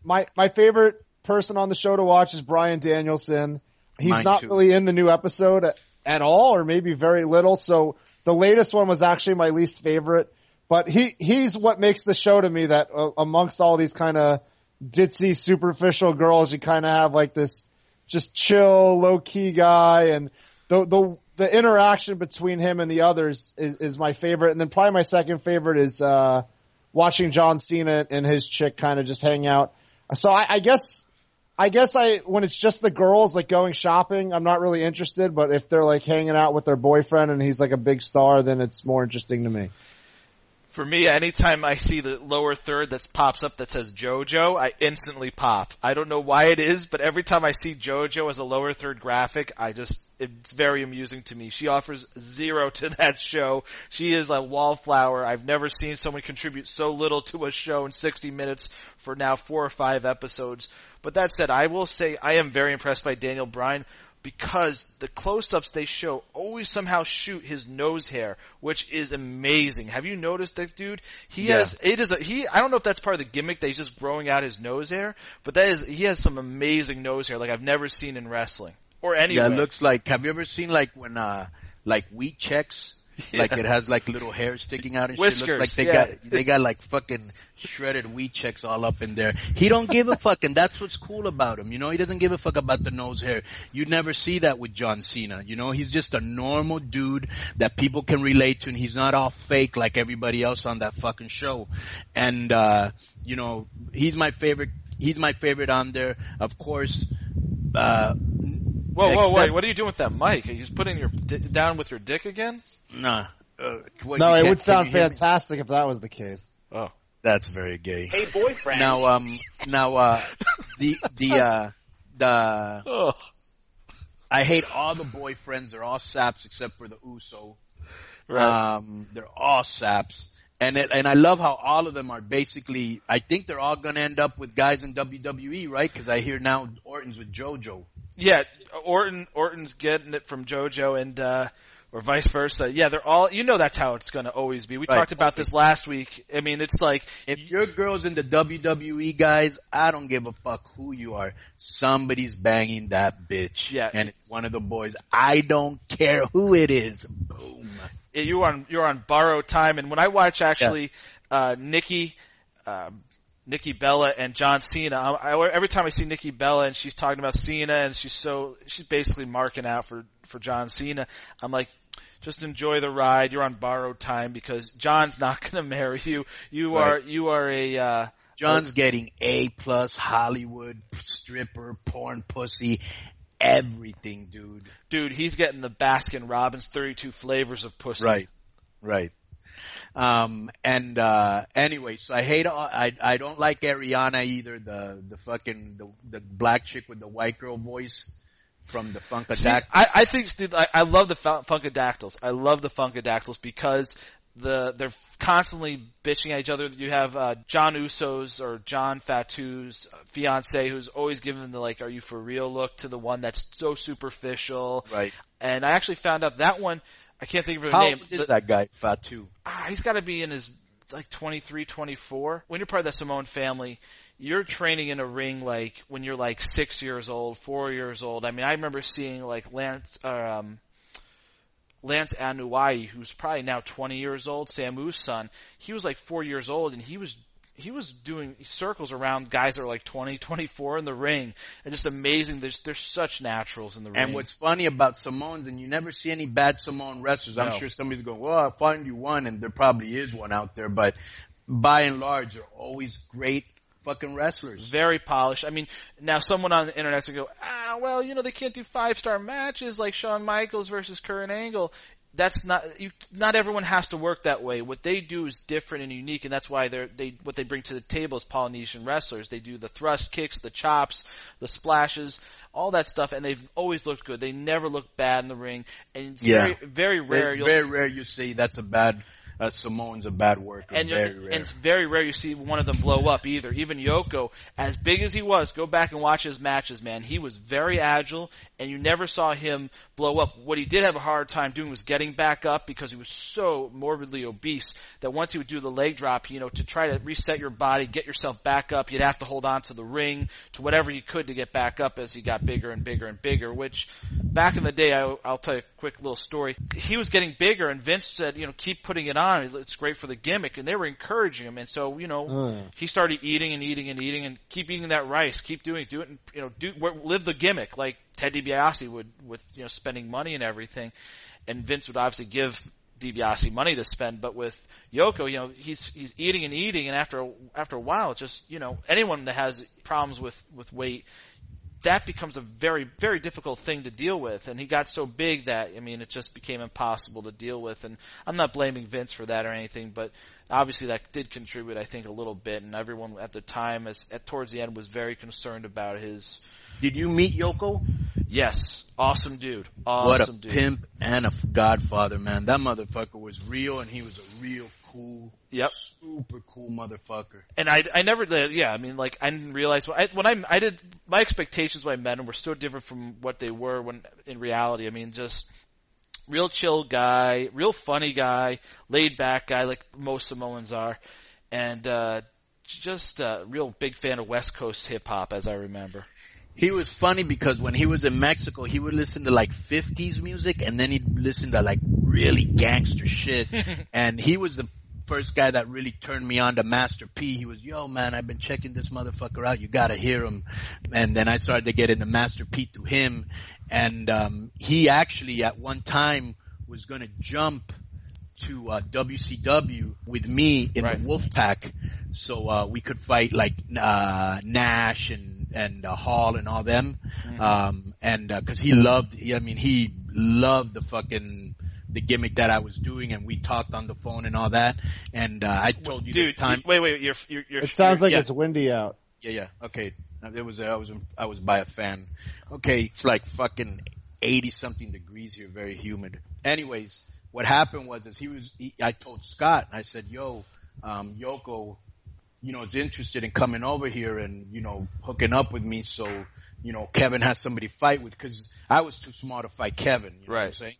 my my favorite person on the show to watch is Bryan Danielson. He's Mine not too. really in the new episode at all or maybe very little. So the latest one was actually my least favorite, but he, he's what makes the show to me that uh, amongst all these kind of ditzy, superficial girls, you kind of have like this just chill, low key guy and the, the, the interaction between him and the others is, is my favorite. And then probably my second favorite is, uh, watching John Cena and his chick kind of just hang out. So I, I guess I guess I when it's just the girls like going shopping, I'm not really interested. But if they're like hanging out with their boyfriend and he's like a big star, then it's more interesting to me. For me, anytime I see the lower third that pops up that says JoJo, I instantly pop. I don't know why it is, but every time I see JoJo as a lower third graphic, I just, it's very amusing to me. She offers zero to that show. She is a wallflower. I've never seen someone contribute so little to a show in 60 minutes for now four or five episodes. But that said, I will say I am very impressed by Daniel Bryan because the close-ups they show always somehow shoot his nose hair, which is amazing. Have you noticed that dude? He Yeah. has it is a he. I don't know if that's part of the gimmick that he's just growing out his nose hair, but that is he has some amazing nose hair like I've never seen in wrestling or anywhere. Yeah, it looks like. Have you ever seen like when uh like wheat checks? Like it has like little hair sticking out and shit. Whiskers, Looks like they yeah. got they got like fucking shredded wheat checks all up in there. He don't give a fuck, and that's what's cool about him. You know, he doesn't give a fuck about the nose hair. You never see that with John Cena. You know, he's just a normal dude that people can relate to, and he's not all fake like everybody else on that fucking show. And uh, you know, he's my favorite. He's my favorite on there. Of course, uh, whoa, whoa, wait! What are you doing with that mic? Are you just putting your di- down with your dick again? Nah. Uh, what, No, it would sound you hear me? fantastic if that was the case. Oh, That's very gay. Hey, boyfriend. Now, um, now, uh, the, the, uh, the, oh, I hate all the boyfriends. They're all saps except for the Uso. right. Um, they're all saps. And it, and I love how all of them are basically, I think they're all gonna end up with guys in WWE, right? Cause I hear now Orton's with JoJo. Yeah, Orton Orton's getting it from JoJo and uh or vice versa. Yeah, they're all you know that's how it's going to always be. We Right. talked about this last week. I mean, it's like If your girl's in the WWE, guys, I don't give a fuck who you are. Somebody's banging that bitch. Yeah. And it's one of the boys. I don't care who it is. Boom. you're on you're on borrowed time and when I watch actually uh Nikki um Nikki Bella and John Cena. I, I, every time I see Nikki Bella and she's talking about Cena and she's so she's basically marking out for for John Cena. I'm like, just enjoy the ride. You're on borrowed time because John's not going to marry you. You Right. are you are a uh, John's getting A plus Hollywood stripper, porn pussy, everything, dude. dude. He's getting the Baskin Robbins 32 flavors of pussy. Right. Right. Um, and, uh, anyway, so I hate, I, I don't like Ariana either, the, the fucking, the, the black chick with the white girl voice from the See, Funkadac. I, I think, Steve, I, I love the Fun- Funkadactyls. I love the Funkadactyls because the they're constantly bitching at each other. You have uh, John Uso's or John Fatu's fiance who's always giving the like, "Are you for real?" look to the one that's so superficial. Right. And I actually found out that one. I can't think of her How name. old is that guy, Fatu? ah, he's got to be in his like 23, 24. When you're part of the Samoan family, you're training in a ring like when you're like six years old, four years old. I mean, I remember seeing like Lance, uh, um, Lance Anoa'i, who's probably now 20 years old, Samu's son. He was like four years old, and he was he was doing circles around guys that are like 20, 24 in the ring, and just amazing. There's there's such naturals in the ring. And what's funny about Samoans, and you never see any bad Samoan wrestlers. I'm No. sure somebody's going, well, I'll find you one, and there probably is one out there, but by and large, they're always great fucking wrestlers. very polished. I mean, now someone on the internet will go, ah, well, you know, they can't do five star matches like Shawn Michaels versus Kurt Angle. That's not you. Not everyone has to work that way. What they do is different and unique, and that's why they're they what they bring to the table is Polynesian wrestlers. They do the thrust kicks, the chops, the splashes, all that stuff, and they've always looked good. They never look bad in the ring, and it's Yeah. very very rare. It's very rare you see that's a bad uh, Samoan's a bad worker. and, very and it's very rare you see one of them blow up either. Even Yoko, as big as he was, go back and watch his matches, man. He was very agile, and you never saw him blow up. What he did have a hard time doing was getting back up because he was so morbidly obese that once he would do the leg drop, you know, to try to reset your body, get yourself back up, you'd have to hold on to the ring, to whatever you could to get back up as he got bigger and bigger and bigger. Which back in the day, I, I'll tell you a quick little story. He was getting bigger, and Vince said, you know, keep putting it on. It's great for the gimmick, and they were encouraging him. And so, you know, Uh. he started eating and eating and eating, and keep eating that rice, keep doing it, do it, and you know, do live the gimmick like Ted DiBiase would with you know spending money and everything. And Vince would obviously give DiBiase money to spend, but with Yoko, you know, he's he's eating and eating, and after a, after a while, it's just you know, anyone that has problems with with weight, that becomes a very very difficult thing to deal with. And he got so big that I mean, it just became impossible to deal with. And I'm not blaming Vince for that or anything, but obviously that did contribute, I think, a little bit. And everyone at the time, as at towards the end, was very concerned about his. Did you meet Yoko? Yes, awesome dude, what awesome a dude. pimp and a godfather, man. That motherfucker was real, and he was a real cool, Yep. super cool motherfucker. and I, I never, yeah, I mean, like, I didn't realize when I, when I, I did, my expectations when I met him were so different from what they were when, in reality. I mean, just real chill guy, real funny guy, laid back guy, like most Samoans are, and uh, just a real big fan of West Coast hip hop, as I remember. He was funny because when he was in Mexico, he would listen to like 50s music and then he'd listen to like really gangster shit. and he was the first guy that really turned me on to Master P. He was, yo man, I've been checking this motherfucker out. You gotta hear him. And then I started to get into Master P through him. And, um, he actually at one time was gonna jump to uh, WCW with me in Right. the Wolfpack, so uh, we could fight like uh, Nash and and uh, Hall and all them, um, and because he loved, he, I mean, he loved the fucking the gimmick that I was doing, and we talked on the phone and all that, and uh, I told you Dude, the time. wait, wait, you're, you're, you're It sounds like yeah. it's windy out. Yeah, yeah. Okay. It There was I was I was by a fan. Okay, it's like fucking eighty something degrees here, very humid. Anyways, what happened was is he was he, I told Scott I said, "Yo, um, Yoko, you know, is interested in coming over here and you know hooking up with me, so you know Kevin has somebody to fight with because I was too small to fight Kevin. You know what I'm Right. saying?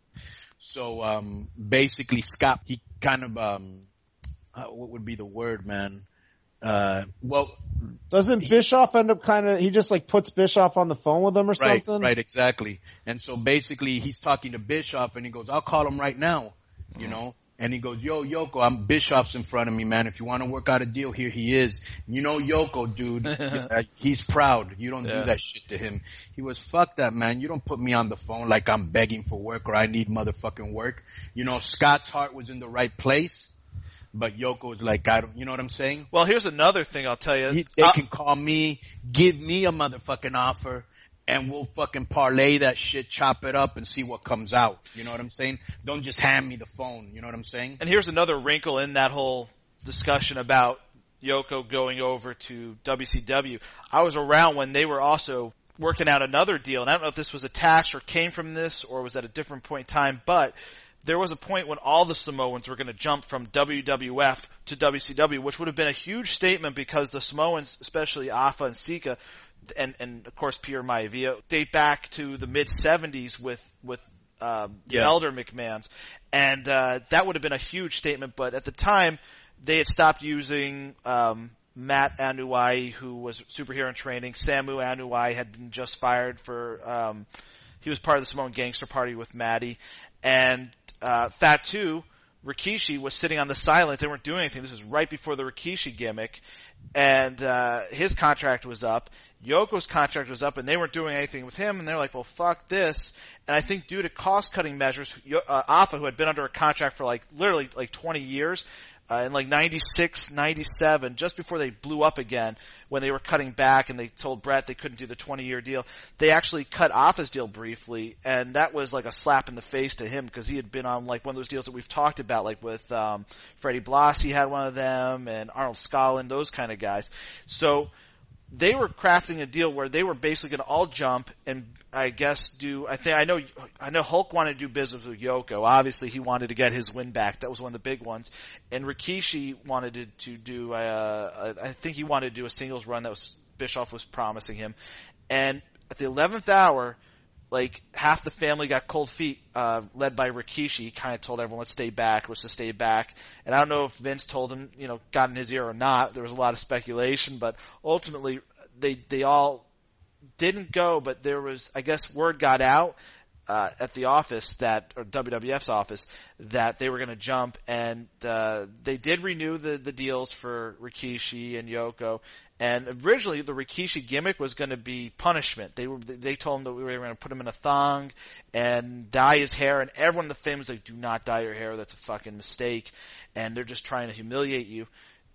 So um, basically, Scott he kind of um, uh, what would be the word, man? Uh, well, Doesn't Bischoff end up kind of? He just like puts Bischoff on the phone with him or Right, something. right, exactly. And so basically he's talking to Bischoff and he goes, I'll call him right now, you know? And he goes, yo, Yoko, I'm Bischoff's in front of me, man. If you want to work out a deal, here he is. You know Yoko, dude. He's proud. You don't Yeah. do that shit to him. He was, fuck that, man. You don't put me on the phone like I'm begging for work or I need motherfucking work. You know, Scott's heart was in the right place, but Yoko was like, I don't, you know what I'm saying? Well, here's another thing I'll tell you. He, they Uh, can call me, give me a motherfucking offer, and we'll fucking parlay that shit, chop it up, and see what comes out. You know what I'm saying? Don't just hand me the phone. You know what I'm saying? And here's another wrinkle in that whole discussion about Yoko going over to WCW. I was around when they were also working out another deal, and I don't know if this was attached or came from this or was at a different point in time, but there was a point when all the Samoans were going to jump from WWF to WCW, which would have been a huge statement because the Samoans, especially Afa and Sika, and and of course Pierre Maivia, date back to the mid '70s with with um, Yeah. Elder McMahon's, and uh, that would have been a huge statement. But at the time, they had stopped using um, Matt Anoa'i, who was superhero in training. Samu Anoa'i had been just fired for um, he was part of the Samoan Gangster Party with Maddie, and uh, Fatu Rikishi was sitting on the silence. They weren't doing anything. This is right before the Rikishi gimmick, and uh, his contract was up. Yoko's contract was up, and they weren't doing anything with him. And they're like, "Well, fuck this." And I think due to cost cutting measures, uh, Afa, who had been under a contract for like literally like 20 years, uh, in like 96, 97, just before they blew up again, when they were cutting back and they told Bret they couldn't do the 20 year deal, they actually cut off his deal briefly, and that was like a slap in the face to him because he had been on like one of those deals that we've talked about, like with um, Freddie Blassie had one of them, and Arnold Skaaland, those kind of guys. So they were crafting a deal where they were basically going to all jump and I guess do I think I know I know Hulk wanted to do business with Yoko. Obviously, he wanted to get his win back. That was one of the big ones. And Rikishi wanted to, to do uh, I think he wanted to do a singles run that was Bischoff was promising him. And at the 11th hour, like half the family got cold feet, uh, led by Rikishi. Kind of told everyone, "Let's stay back. Let's just stay back." And I don't know if Vince told him, you know, got in his ear or not. There was a lot of speculation, but ultimately they they all didn't go. But there was, I guess, word got out uh, at the office that, or WWF's office, that they were going to jump, and uh, they did renew the the deals for Rikishi and Yoko. And originally, the Rikishi gimmick was going to be punishment. They were they told him that we were going to put him in a thong and dye his hair, and everyone in the family was like, "Do not dye your hair. That's a fucking mistake." And they're just trying to humiliate you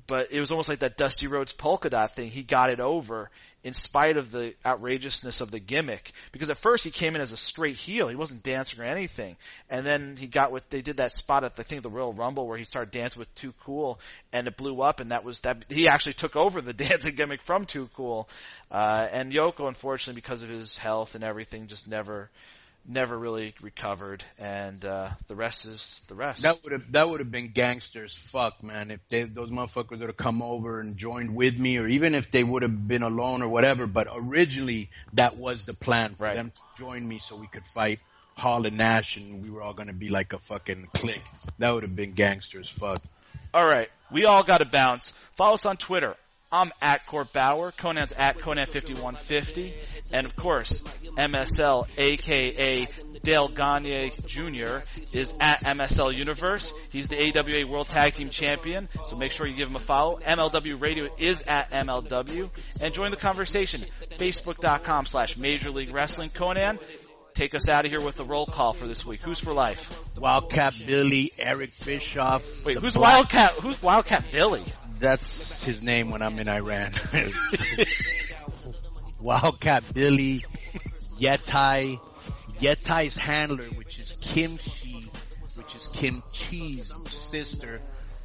but it was almost like that Dusty Rhodes polka dot thing. He got it over in spite of the outrageousness of the gimmick. Because at first he came in as a straight heel. He wasn't dancing or anything. And then he got with, they did that spot at the thing, the Royal Rumble where he started dancing with Too Cool and it blew up and that was that, he actually took over the dancing gimmick from Too Cool. Uh, and Yoko, unfortunately, because of his health and everything, just never, never really recovered, and uh, the rest is the rest. That would have that would have been gangsters. Fuck, man. If they, those motherfuckers would have come over and joined with me, or even if they would have been alone or whatever. But originally, that was the plan for Right. them to join me so we could fight Hall and Nash, and we were all gonna be like a fucking clique. That would have been gangsters. Fuck. All right, we all got to bounce. Follow us on Twitter. I'm at Court Bauer. Konnan's at Konnan5150. And of course, MSL, aka Dale Gagne Jr., is at MSL Universe. He's the AWA World Tag Team Champion, so make sure you give him a follow. MLW Radio is at MLW. And join the conversation. Facebook.com slash Major League Wrestling. Konnan, take us out of here with the roll call for this week. Who's for life? Wildcat Billy, Eric Bischoff. Wait, who's Black- Wildcat? Who's Wildcat Billy? That's his name when I'm in Iran. Wildcat Billy, Yetai, Yetai's handler, which is Kimchi, which is Kim Chi's sister,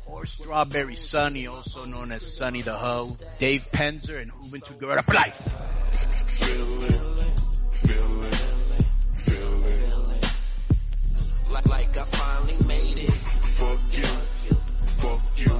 or Strawberry Sunny, also known as Sunny the Hoe, Dave Penzer, and Juventud Guerrera for life. Feel it, feel it, feel it. like, like I finally made it. Fuck you, fuck you,